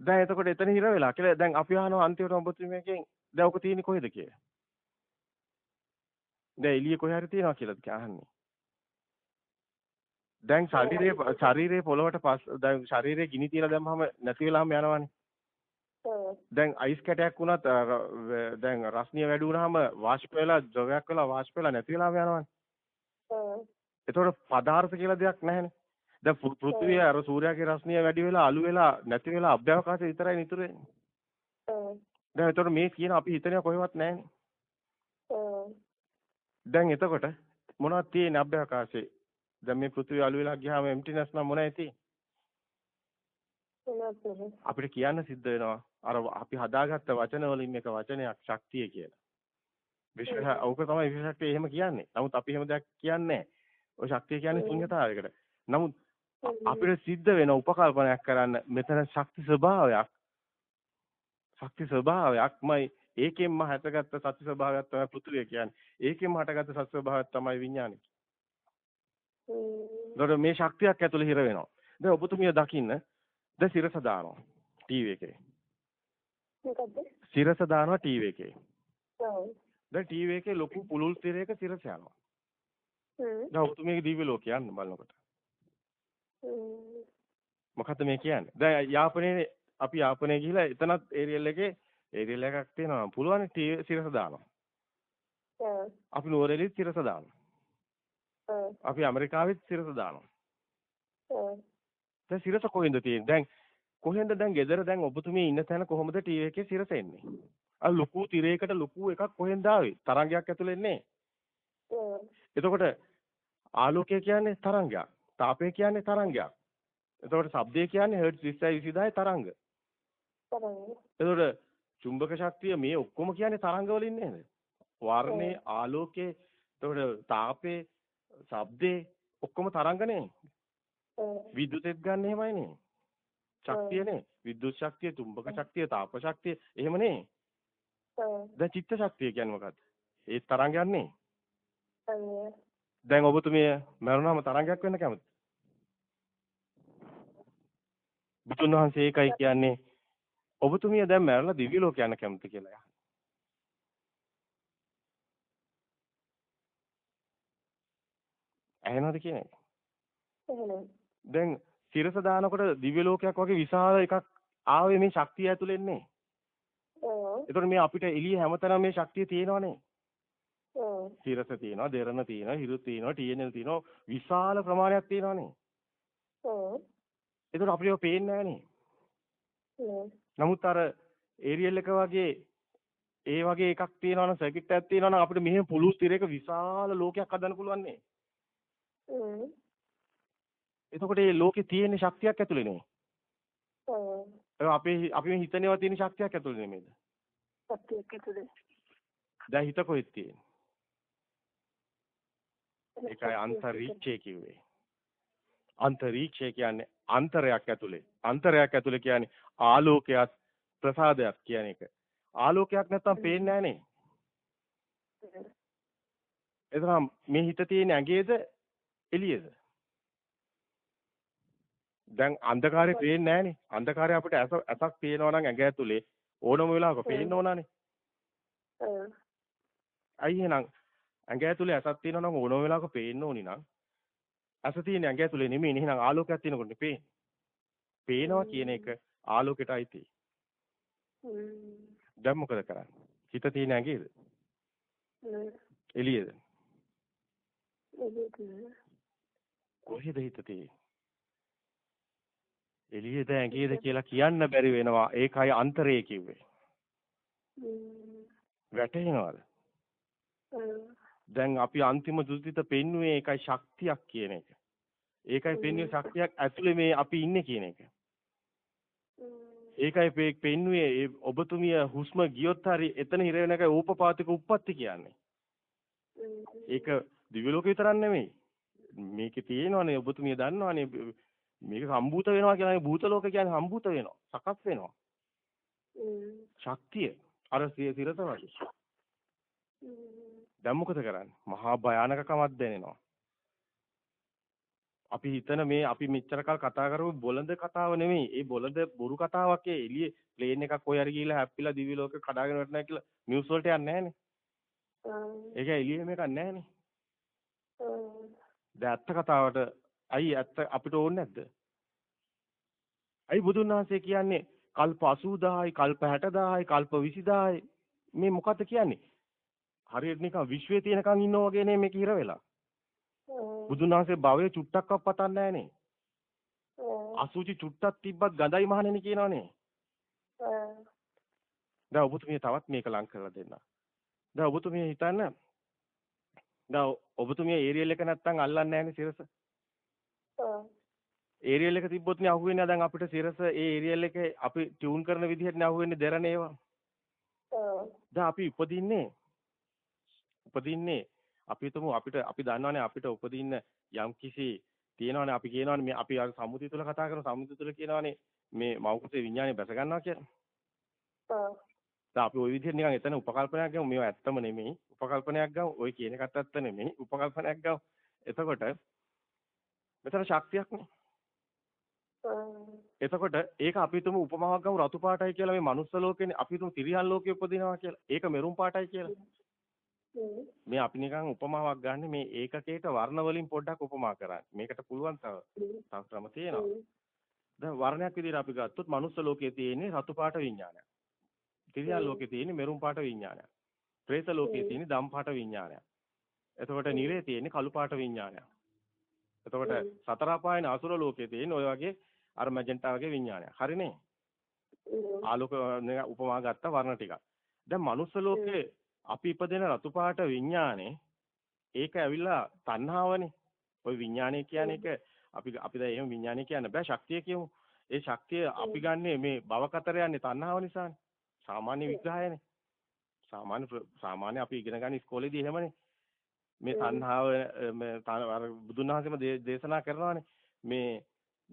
දැන් එතකොට එතන හිර වෙලා කියලා දැන් අපි අහනවා අන්තිමට ඔබතුමියගෙන් දැන් ඔක තියෙන්නේ කොහෙද කියලා. දැන් එළිය කොහේ හරි තියනවා කියලාද අහන්නේ. දැන් ශරීරයේ ශරීරයේ පොළවට පස් දැන් ශරීරයේ ගිනි තියලා දැම්මම නැති වෙලාම යනවනේ. දැන් අයිස් කැටයක් වුණත් දැන් රස්නිය වැඩි වුණාම වාෂ්ප වෙලා ද්‍රවයක් වෙලා වාෂ්ප වෙලා නැති වෙලාම යනවනේ. ඒතකොට පදාර්ථ කියලා දෙයක් නැහැනේ. දැන් පෘථිවිය අර සූර්යාගේ රස්නිය වැඩි වෙලා අලු වෙලා නැති වෙලා අභ්‍යවකාශය විතරයි නිතර වෙන්නේ. දැන් ඒතකොට මේ කියන අපි හිතන්නේ කොහෙවත් නැහැනේ. දැන් එතකොට මොනවද තියෙන්නේ අභ්‍යවකාශයේ? දැන් මේ පෘථිවිය අලු වෙලා ගියාම එම්ටිනස් නම් මොනවද තියෙන්නේ? අපිට කියන්න සිද්ධ වෙනවා අර අපි හදාගත්ත වචන වලින් එක වචනයක් ශක්තිය කියලා. විශ්ව ඕක තමයි විශ්ව ශක්තිය එහෙම කියන්නේ. නමුත් අපි එහෙම දෙයක් කියන්නේ ඔය ශක්තිය කියන්නේ ශුන්‍යතාවයකට. නමුත් අපිට සිද්ධ වෙන උපකල්පනයක් කරන්න මෙතන ශක්ති ස්වභාවයක් ශක්ති ස්වභාවයක්මයි ඒකෙන්ම හටගත්ත සත්‍ය ස්වභාවයක් තමයි පෘථුවිය කියන්නේ. ඒකෙන්ම හටගත්ත සත්‍ය ස්වභාවයක් තමයි විඥානය. හ්ම්. මේ ශක්තියක් ඇතුළේ හිර වෙනවා. දැන් ඔබතුමිය දකින්න දැන් සිරස දානවා ටීවී එකේ. මොකද්ද? සිරස දානවා ටීවී එකේ. ඔව්. දැන් ටීවී එකේ ලොකු පුළුල් තිරයක සිරස යනවා. හ්ම්. දැන් ඔබතුමියගේ දිව්‍ය ලෝකය යන්න බලනකොට. මොකද්ද මේ කියන්නේ? දැන් යාපනයේ අපි යාපනයේ ගිහිලා එතනත් ඒරියල් එකේ ඒරියල් එකක් තියෙනවා. පුළුවන් සිරස දානවා. අපි නුවරඑළිත් සිරස දානවා. අපි ඇමරිකාවෙත් සිරස දානවා. දැන් සිරස කොහෙන්ද තියෙන්නේ? දැන් කොහෙන්ද දැන් ගෙදර දැන් ඔබතුමිය ඉන්න තැන කොහොමද ටීවී එකේ සිරස එන්නේ? අර ලොකු තිරයකට ලොකු එකක් කොහෙන්ද ආවේ? තරංගයක් ඇතුලේ එන්නේ. එතකොට ආලෝකය කියන්නේ තරංගයක්. තාපය කියන්නේ තරංගයක්. එතකොට ශබ්දය කියන්නේ හර්ට්ස් 20 20000 තරංග. තරංග. එතකොට චුම්බක ශක්තිය මේ ඔක්කොම කියන්නේ තරංග වලින් නේද? වර්ණේ ආලෝකේ එතකොට තාපේ ශබ්දේ ඔක්කොම තරංගනේ. විදුලිතෙත් ගන්න එහෙමයිනේ. ශක්තියනේ. විද්‍යුත් ශක්තිය, චුම්බක ශක්තිය, තාප ශක්තිය එහෙමනේ. දැන් චිත්ත ශක්තිය කියන්නේ මොකද්ද? ඒ තරංගයක් නේ. දැන් ඔබතුමිය මරුණාම තරංගයක් වෙන්න කැමතිද? බුදුන් වහන්සේ ඒකයි කියන්නේ ඔබතුමිය දැන් මැරලා දිව්‍ය ලෝක යන්න කැමති කියලා. ඇහෙනවද කියන්නේ? දැන් සිරස දානකොට දිව්‍ය ලෝකයක් වගේ විශාල එකක් ආවේ මේ ශක්තිය ඇතුළෙන්නේ. ඔව්. ඒතකොට මේ අපිට එළිය හැමතැනම මේ ශක්තිය තියෙනවනේ. ඔව්. සිරස තියෙනවා, දෙරණ තියෙනවා, හිරු තියෙනවා, TNL තියෙනවා, විශාල ප්‍රමාණයක් තියෙනවනේ. ඔව්. ඒතකොට අපිට ඒවා පේන්නේ නැහනේ. නමුත් අර ඒරියල් එක වගේ ඒ වගේ එකක් තියෙනවනම් සර්කිට් එකක් තියෙනවනම් අපිට මෙහෙම පුළු ස්තිරයක විශාල ලෝකයක් හදන්න පුළුවන් නේ. එතකොට මේ ලෝකේ තියෙන ශක්තියක් ඇතුලේ නේ. ඔව්. අපේ අපි හිතනේවා තියෙන ශක්තියක් ඇතුලේ නෙමෙයිද? ශක්තියක් ඇතුලේ. දැන් හිත කොහෙද තියෙන්නේ? ඒකයි අන්තරීක්ෂය කිව්වේ. අන්තරීක්ෂය කියන්නේ අන්තරයක් ඇතුලේ. අන්තරයක් ඇතුලේ කියන්නේ ආලෝකයක් ප්‍රසාදයක් කියන එක. ආලෝකයක් නැත්තම් පේන්නේ නැහනේ. එතනම් මේ හිත තියෙන ඇඟේද එළියේද? දැන් අන්ධකාරේ පේන්නේ නැහනේ. අන්ධකාරය අපිට ඇස ඇසක් පේනවා නම් ඇඟ ඇතුලේ ඕනම වෙලාවක පේන්න ඕනනේ. අයි එහෙනම් ඇඟ ඇතුලේ ඇසක් තියෙනවා නම් ඕනම වෙලාවක පේන්න ඕනි නම් ඇස තියෙන ඇඟ ඇතුලේ නෙමෙයි එහෙනම් ආලෝකයක් තියෙනකොට පේන්නේ. පේනවා කියන එක ආලෝකයටයි තියෙන්නේ. දැන් මොකද කරන්නේ? හිත තියෙන ඇඟේද? එළියේද? කොහෙද හිත තියෙන්නේ? එළියේද ඇඟේද කියලා කියන්න බැරි වෙනවා. ඒකයි අන්තරය කිව්වේ. වැටහෙනවද? දැන් අපි අන්තිම දුතිත පෙන්වුවේ ඒකයි ශක්තියක් කියන එක. ඒකයි පෙන්වුවේ ශක්තියක් ඇතුලේ මේ අපි ඉන්නේ කියන එක. ඒකයි පෙන්වුවේ ඔබතුමිය හුස්ම ගියොත් හරි එතන හිර වෙන එකයි ඕපපාතික උප්පත්ති කියන්නේ. ඒක දිව්‍ය ලෝකේ විතරක් නෙමෙයි. මේකේ තියෙනවනේ ඔබතුමිය දන්නවනේ මේක සම්භූත වෙනවා කියන්නේ භූත ලෝක කියන්නේ සම්භූත වෙනවා. සකස් වෙනවා. ශක්තිය අර සිරස වගේ. දැන් මොකද කරන්නේ? මහා භයානකකමක් දැනෙනවා. අපි හිතන මේ අපි මෙච්චර කල් කතා කරපු බොළඳ කතාව නෙමෙයි. ඒ බොළඳ බොරු කතාවක් ඒ එළියේ ප්ලේන් එකක් කොයි හරි ගිහිල්ලා හැප්පිලා දිවි ලෝක කඩාගෙන වැටෙනවා කියලා නිවුස් වලට යන්නේ නැහනේ. ඒක එළියෙම එකක් නැහැනේ. දැන් ඇත්ත කතාවට අයි ඇත්ත අපිට ඕනේ නැද්ද? අයි බුදුන් වහන්සේ කියන්නේ කල්ප 80000යි කල්ප 60000යි කල්ප 20000යි මේ මොකද්ද කියන්නේ? හරියට නිකන් විශ්වයේ තියෙනකන් ඉන්නෝ වගේ නේ මේක හිර වෙලා. බුදුන් වහන්සේ භවයේ චුට්ටක්වත් පතන්නේ නැහනේ. අසුචි චුට්ටක් තිබ්බත් ගඳයි මහණෙනි කියනවනේ. දැන් ඔබතුමිය තවත් මේක ලං කරලා දෙන්න. දැන් ඔබතුමිය හිතන්න දැන් ඔබතුමිය ඒරියල් එක නැත්තම් අල්ලන්නේ නැහනේ සිරස. ඒරියල් එක තිබ්බොත් නේ අහුවෙන්නේ දැන් අපිට සිරස ඒ ඒරියල් එකේ අපි ටියුන් කරන විදිහට නේ අහුවෙන්නේ දෙරණ ඒවා. දැන් අපි උපදින්නේ උපදින්නේ අපි හිතමු අපිට අපි දන්නවනේ අපිට උපදින්න යම් කිසි තියෙනවනේ අපි කියනවනේ මේ අපි අර සම්මුතිය තුල කතා කරන සම්මුතිය තුල කියනවනේ මේ මෞකසේ විඥානය බැස ගන්නවා කියලා. ඔව්. දැන් අපි ওই විදිහට නිකන් එතන උපකල්පනයක් ගමු මේවා ඇත්තම නෙමෙයි. උපකල්පනයක් ගමු. ওই කියන එකත් ඇත්ත නෙමෙයි. උපකල්පනයක් ගමු. එතකොට මෙතන ශක්තියක්නේ. එතකොට ඒක අපි හිතමු උපමාවක් ගමු රතු පාටයි කියලා මේ මනුස්ස ලෝකෙනේ අපි හිතමු තිරියන් ලෝකෙ උපදිනවා කියලා. ඒක මෙරුම් පාටයි කියලා. මේ අපි නිකන් උපමාවක් ගන්න මේ ඒකකයට වර්ණ වලින් පොඩ්ඩක් උපමා කරන්න. මේකට පුළුවන් තව තව ක්‍රම තියෙනවා. දැන් වර්ණයක් විදිහට අපි ගත්තොත් මනුස්ස ලෝකයේ තියෙන්නේ රතු පාට විඥානයක්. තිරියන් ලෝකයේ තියෙන්නේ මෙරුම් පාට විඥානයක්. പ്രേත ලෝකයේ තියෙන්නේ දම් පාට විඥානයක්. එතකොට නිරේ තියෙන්නේ කළු පාට විඥානයක්. එතකොට සතර අපායන අසුර ලෝකයේ තියෙන්නේ ඔය වගේ අර මැජෙන්ටා වගේ විඥානයක්. හරිනේ? ආලෝක උපමා ගත්ත වර්ණ ටිකක්. දැන් මනුස්ස ලෝකයේ අපි ඉපදෙන රතු පාට විඥානේ ඒක ඇවිල්ලා තණ්හාවනේ. ওই විඥානය කියන්නේ එක අපි අපි දැන් එහෙම විඥානය කියන්න බෑ ශක්තිය කියමු. ඒ ශක්තිය අපි ගන්නෙ මේ භව කතර යන්නේ තණ්හාව නිසානේ. සාමාන්‍ය විග්‍රහයනේ. සාමාන්‍ය සාමාන්‍ය අපි ඉගෙන ගන්න ඉස්කෝලේදී එහෙමනේ. මේ තණ්හාව අර බුදුන් වහන්සේම දේශනා කරනවානේ. මේ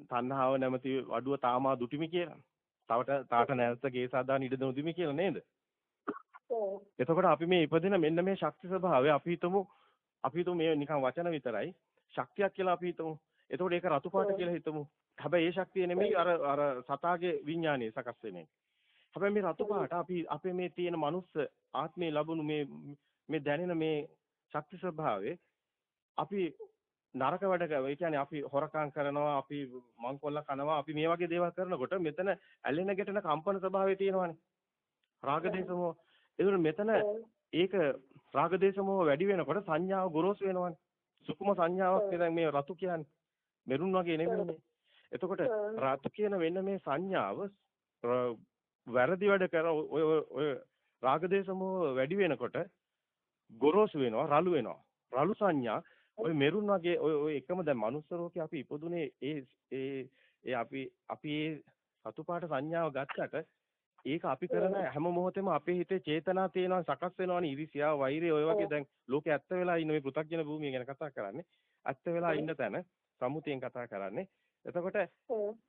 තණ්හාව නැමැති වඩුව තාමා දුටිමි කියලා. තවට තාට නැවත ගේ සාදාන ඉඩ නොදිමි කියලා නේද? එතකොට අපි මේ ඉපදින මෙන්න මේ ශක්ති ස්වභාවය අපි හිතමු අපි හිතමු මේ නිකන් වචන විතරයි ශක්තියක් කියලා අපි හිතමු. එතකොට ඒක රතු පාට කියලා හිතමු. හැබැයි ඒ ශක්තිය නෙමෙයි අර අර සතාගේ විඥානයේ සකස් වෙන්නේ. හැබැයි මේ රතු පාට අපි අපේ මේ තියෙන මනුස්ස ආත්මේ ලැබුණු මේ මේ දැනෙන මේ ශක්ති ස්වභාවය අපි නරක වැඩ කරනවා. ඒ කියන්නේ අපි හොරකම් කරනවා, අපි මංකොල්ල කනවා, අපි මේ වගේ දේවල් කරනකොට මෙතන ඇලෙන ගැටෙන කම්පන ස්වභාවය තියෙනවානේ. රාග දේශමෝ එතකොට මෙතන ඒක රාගදේශමෝහ වැඩි වෙනකොට සංඥාව ගොරෝසු වෙනවනේ. සුකුම සංඥාවක් දැන් මේ රතු කියන්නේ. මෙරුන් වගේ නෙමෙයිනේ. එතකොට රතු කියන වෙන්න මේ සංඥාව වැරදි වැඩ කර ඔය ඔය රාගදේශමෝහ වැඩි වෙනකොට ගොරෝසු වෙනවා, රළු වෙනවා. රළු සංඥා ඔය මෙරුන් වගේ ඔය ඔය එකම දැන් මනුස්ස ලෝකේ අපි ඉපදුනේ ඒ ඒ ඒ අපි අපි ඒ සතු පාට සංඥාව ගත්තට ඒක අපි කරන හැම මොහොතෙම අපේ හිතේ චේතනා තියෙනවා සකස් වෙනවනේ ඉරිසියාව වෛරය ඔය වගේ දැන් ලෝකේ ඇත්ත වෙලා ඉන්න මේ පෘථග්ජන භූමිය ගැන කතා කරන්නේ. ඇත්ත වෙලා ඉන්න තැන සම්මුතියෙන් කතා කරන්නේ. එතකොට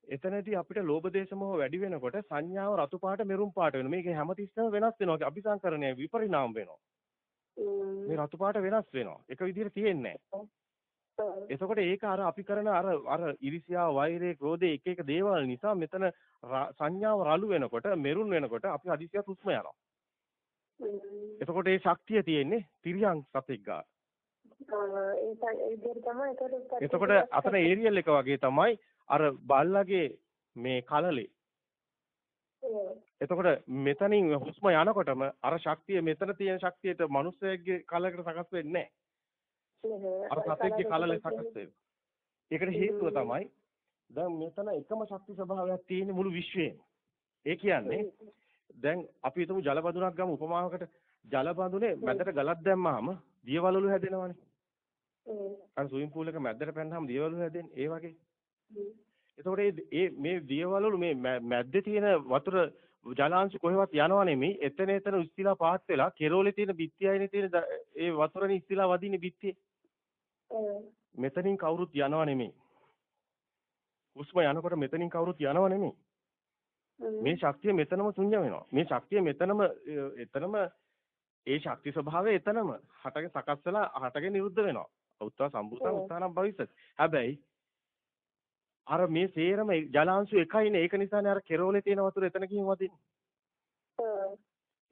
එතනදී අපිට ලෝභ දේශ මොහ වැඩි වෙනකොට සංඥාව රතු පාට මෙරුම් පාට වෙනවා. මේක හැමතිස්සෙම වෙනස් වෙනවා. අபிසංකරණය විපරිණාම වෙනවා මේ රතු පාට වෙනස් වෙනවා එක විදිහට තියෙන්නේ එතකොට ඒක අර අපි කරන අර අර ඉරිසියා වෛරය ක්‍රෝධය එක එක දේවල් නිසා මෙතන සංඥාව රළු වෙනකොට මෙරුන් වෙනකොට අපි හදිසියක් හුස්ම යනවා. එතකොට ඒ ශක්තිය තියෙන්නේ තිරියන් සතෙක් ගා. එතකොට අතන ඒරියල් එක වගේ තමයි අර බල්ලගේ මේ කලලේ. එතකොට මෙතනින් හුස්ම යනකොටම අර ශක්තිය මෙතන තියෙන ශක්තියට මිනිස්සෙක්ගේ කලකට සකස් වෙන්නේ නැහැ. අර සතෙක්ගේ කලල සකස් වෙනවා. ඒකට හේතුව තමයි දැන් මෙතන එකම ශක්ති ස්වභාවයක් තියෙන මුළු විශ්වයේම. ඒ කියන්නේ දැන් අපි හිතමු ජල බඳුනක් ගමු උපමාවකට ජල බඳුනේ මැදට ගලක් දැම්මහම දියවලලු හැදෙනවනේ. අර ස්විමින් pool එක මැදට පැනනහම දියවලු හැදෙන්නේ ඒ වගේ. එතකොට මේ මේ දියවලලු මේ මැද්දේ තියෙන වතුර ජලාංශ කොහෙවත් යනවා නෙමෙයි එතන එතන ඉස්තිලා පාත් වෙලා කෙරෝලේ තියෙන බිත්තියයිනේ තියෙන ඒ වතුරනේ ඉස්තිලා වදින්නේ බිත්තියේ මෙතනින් කවුරුත් යනව නෙමෙයි. හුස්ම යනකොට මෙතනින් කවුරුත් යනව නෙමෙයි. මේ ශක්තිය මෙතනම ශුන්‍ය වෙනවා. මේ ශක්තිය මෙතනම එතනම ඒ ශක්ති ස්වභාවය එතනම හටගෙන සකස් වෙලා හටගෙන නිරුද්ධ වෙනවා. උත්තා සම්බුතං උත්තානම් භවිෂත්. හැබැයි අර මේ සේරම ජලාංශු එකයිනේ. ඒක නිසානේ අර කෙරෝලේ තියෙන වතුර එතන ගිහින් වදින්නේ.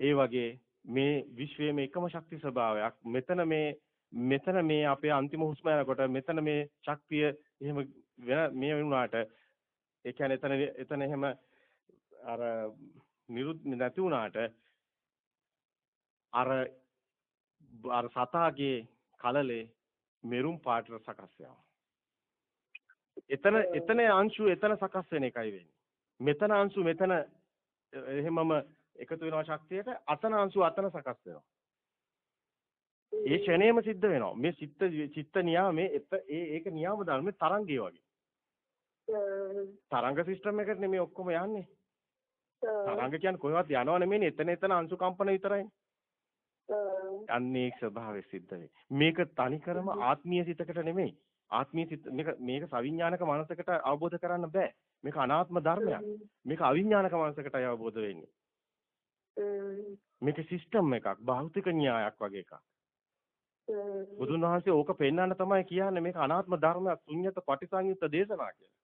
ඒ වගේ මේ විශ්වයේ එකම ශක්ති ස්වභාවයක්. මෙතන මේ මෙතන මේ අපේ අන්තිම හුස්ම යනකොට මෙතන මේ ශක්තිය එහෙම වෙන මේ වුණාට ඒ කියන්නේ එතන එතන එහෙම අර නිරුත් නැති වුණාට අර අර සතාගේ කලලේ මෙරුම් පාටට සකස් වෙනවා. එතන එතන අංශු එතන සකස් වෙන එකයි වෙන්නේ. මෙතන අංශු මෙතන එහෙමම එකතු වෙනවා ශක්තියට අතන අංශු අතන සකස් වෙනවා. ඒ ෂණේම සිද්ධ වෙනවා. මේ චිත්ත චිත්ත නියාමේ ඒ ඒක නියාම ධර්මේ තරංගය වගේ. තරංග සිස්ටම් එකට නෙමෙයි ඔක්කොම යන්නේ. තරංග කියන්නේ කොහෙවත් යනව නෙමෙයි එතන එතන අංශු කම්පන විතරයිනේ. අන්නේ ස්වභාවය සිද්ධ වෙයි. මේක තනිකරම ආත්මීය සිතකට නෙමෙයි. ආත්මීය සිත මේක මේක සවිඥානික මනසකට අවබෝධ කරන්න බෑ. මේක අනාත්ම ධර්මයක්. මේක අවිඥානික මනසකටයි අවබෝධ වෙන්නේ. මේක සිස්ටම් එකක්, භෞතික න්‍යායක් වගේ එකක්. බුදුන් වහන්සේ ඕක පෙන්වන්න තමයි කියන්නේ මේක අනාත්ම ධර්මයක්, ශුන්්‍යත පටිසංයුත්ත දේශනා කියලා.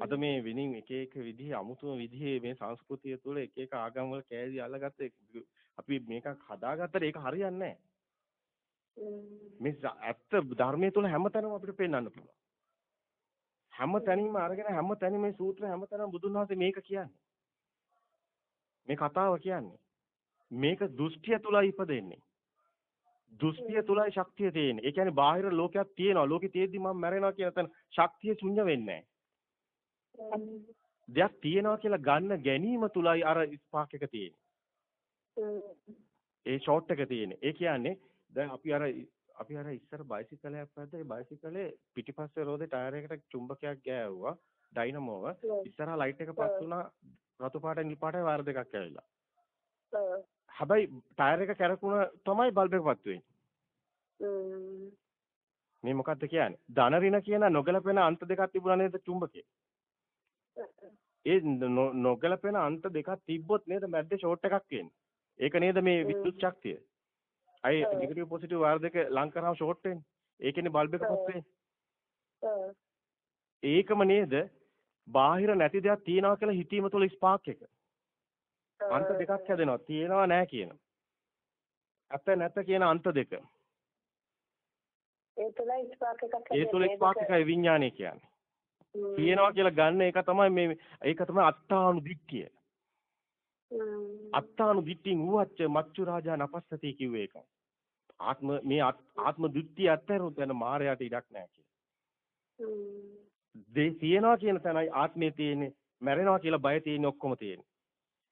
අද මේ විනින් එක එක විදිහේ අමුතුම විදිහේ මේ සංස්කෘතිය තුළ එක එක ආගම් වල කෑලි අල්ලගත්ත අපි මේකක් හදාගත්තට ඒක හරියන්නේ මේ ඇත්ත ධර්මයේ තුල හැමතැනම අපිට පෙන්වන්න පුළුවන්. හැම තැනින්ම අරගෙන හැම තැනින් මේ සූත්‍ර හැම තැනම බුදුන් වහන්සේ මේක කියන්නේ. මේ කතාව කියන්නේ. මේක දෘෂ්ටිය තුලයි ඉපදෙන්නේ. දෘෂ්ටිය තුලයි ශක්තිය තියෙන්නේ. ඒ කියන්නේ බාහිර ලෝකයක් තියෙනවා. ලෝකෙ තියෙද්දි මම මැරෙනවා කියන තැන ශක්තිය ශුන්‍ය වෙන්නේ දෙයක් තියෙනවා කියලා ගන්න ගැනීම තුලයි අර ස්පාක් එක තියෙන්නේ. ඒ ෂෝට් එක තියෙන්නේ. ඒ කියන්නේ දැන් අපි අර අපි අර ඉස්සර බයිසිකලයක් පැද්දා ඒ බයිසිකලේ පිටිපස්සේ රෝදේ ටයර් එකට චුම්බකයක් ගෑවුවා ඩයිනමෝව. ඉස්සරහා ලයිට් එක පස් වුණා රතු පාට නිල් පාටයි වයර් දෙකක් ඇවිල්ලා. හැබැයි ටයර් එක කැරකුණ තමයි බල්බ් එක පත් වෙන්නේ. මේ මොකද්ද කියන්නේ? ධන ඍණ කියන නොගැලපෙන අන්ත දෙකක් තිබුණා නේද චුම්බකේ? ඒ නොගැලපෙන අන්ත දෙකක් තිබ්බොත් නේද මැද්දේ ෂෝට් එකක් එන්නේ. ඒක නේද මේ විද්‍යුත් ශක්තිය. අයි නෙගටිව් පොසිටිව් වයර් දෙක ලං කරාම ෂෝට් වෙන්නේ. ඒකනේ බල්බ් එක පත් වෙන්නේ. ඒකම නේද බාහිර නැති දෙයක් තියනවා කියලා හිතීම තුළ ස්පාක් එක. අන්ත දෙකක් හැදෙනවා. තියනවා නෑ කියන. ඇත නැත කියන අන්ත දෙක. ඒ තුල ස්පාක් එකක් ඒ තුල ස්පාක් එකයි විඥානය කියන්නේ. තියනවා කියලා ගන්න එක තමයි මේ ඒක තමයි අත්තානු දික්කිය. අත්තානු දිට්ඨින් උවච්ච මච්චු රාජා නපස්සති කිව්වේ ඒකයි. ආත්ම මේ ආත්ම දිට්ඨිය අත්හැරුත් යන මායයට ඉඩක් නැහැ කියලා. දේ තියෙනවා කියන තැනයි ආත්මේ තියෙන්නේ මැරෙනවා කියලා බය තියෙන්නේ ඔක්කොම තියෙන්නේ.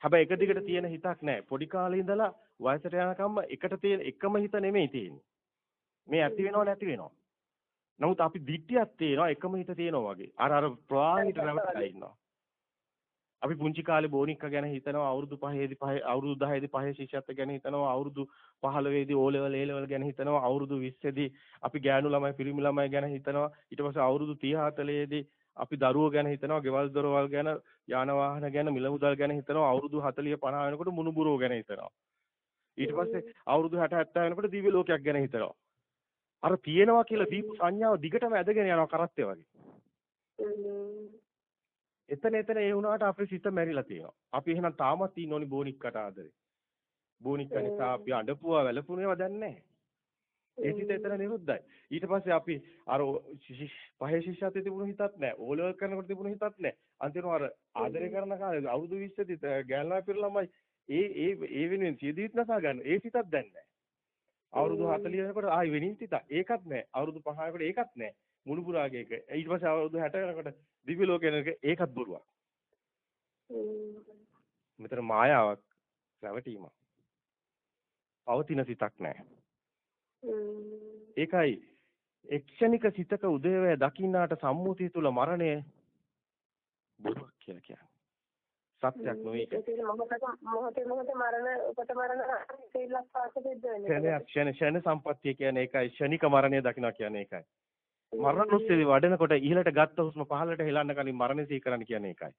හැබැයි එක දිගට තියෙන හිතක් නැහැ. පොඩි කාලේ ඉඳලා වයසට යනකම්ම එකට තියෙන එකම හිත නෙමෙයි තියෙන්නේ. මේ ඇති වෙනව නැති වෙනව. නමුත් අපි දිට්ඨියක් තියෙනවා එකම හිත තියෙනවා වගේ. අර අර ප්‍රවාහයට රැවටිලා ඉන්නවා. අපි පුංචි කාලේ බෝනික්ක ගැන හිතනවා අවුරුදු 5ේදී 5 අවුරුදු 10ේදී 5 ශිෂ්‍යත්ව ගැන හිතනවා අවුරුදු 15ේදී O level A level ගැන හිතනවා අවුරුදු 20ේදී අපි ගෑනු ළමයි පිරිමි ළමයි ගැන හිතනවා. ඊට පස්සේ අවුරුදු 30 40ේදී අපි දරුවෝ ගැන හිතනවා ගෙවල් දොරවල් ගැන යාන වාහන ගැන මිල මුදල් ගැන හිතනවා අවුරුදු 40 50 වෙනකොට මුණුබුරෝ ගැන හිතනවා. ඊට පස්සේ අවුරුදු 60 70 වෙනකොට දිව්‍ය ලෝකයක් ගැන හිතනවා. අර තියෙනවා කියලා දීපු සංඥාව දිගටම ඇදගෙන යනවා කරත්තේ වගේ. එතන එතන ඒ වුණාට අපේ සිත මැරිලා තියෙනවා. අපි එහෙනම් තාමත් ඉන්න ඕනි බෝනික්කට ආදරේ. බෝනික්ක නිසා අපි අඬපුවා වැළපුණේව දැන් නැහැ. ඒ සිත එතන නිරුද්ධයි. ඊට පස්සේ අපි අර පහේ ශිෂ්‍යත්වයේ තිබුණු හිතත් නැහැ. ඕලෙවල් කරනකොට තිබුණු හිතත් නැහැ. අන්තිමට අර ආදරය කරන කාලේ අවුරුදු 20 දී ගෑල්ලා පිරළමයි ඒ ඒ ඒ වෙනුවෙන් සියදීත් නසා ගන්න. ඒ සිතත් දැන් නැහැ. අවුරුදු 40 වෙනකොට ආයි වෙනින් සිත. ඒකත් නැහැ. අවුරුදු 5 වෙනකොට ඒකත් නැහැ. මුණුපුරාගේ එක. ඊට පස්සේ අවුරුදු 60 වෙනකොට දිව්‍ය ලෝකේ යන එක ඒකත් බොරුවක්. මෙතන මායාවක් රැවටීමක්. පවතින සිතක් නැහැ. ඒකයි එක්ෂණික සිතක උදේවැය දකින්නාට සම්මුතිය තුල මරණය බොරුවක් කියලා කියන්නේ. සත්‍යක් සිද්ධ වෙන්නේ. ක්ෂණ ක්ෂණ සම්පත්තිය කියන්නේ ඒකයි ක්ෂණික මරණය දකින්න කියන්නේ ඒකයි. මරණොස්සේදී වඩනකොට ඉහළට ගත්ත හුස්ම පහළට හෙලන්න කලින් මරණය සිහි කරන්න කියන්නේ ඒකයි.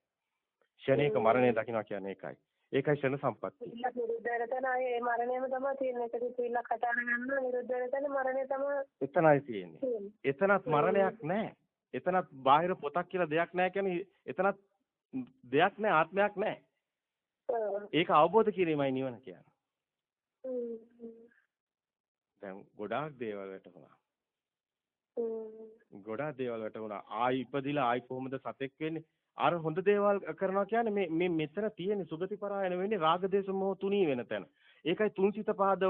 ෂණේක මරණය දකින්න කියන්නේ ඒකයි. ඒකයි ෂණ සම්පත්තිය. නිරුද්ධ වෙන තැන ඒ මරණයම තමයි තියෙන්නේ. ඒක පිළිලා කතාන ගන්න නිරුද්ධ වෙන තැන මරණය තමයි එතනයි තියෙන්නේ. එතනත් මරණයක් නැහැ. එතනත් බාහිර පොතක් කියලා දෙයක් නැහැ කියන්නේ එතනත් දෙයක් නැහැ ආත්මයක් නැහැ. ඒක අවබෝධ කිරීමයි නිවන කියන්නේ. දැන් ගොඩාක් දේවල් වැටහුණා. ගොඩාක් දේවල් වැටුණා. ආයි ඉපදිලා ආයි කොහොමද සතෙක් වෙන්නේ? අර හොඳ දේවල් කරනවා කියන්නේ මේ මේ මෙතන තියෙන සුගති පරායන වෙන්නේ රාග දේශ මොහ තුනී වෙන තැන. ඒකයි තුන්සිත පාදව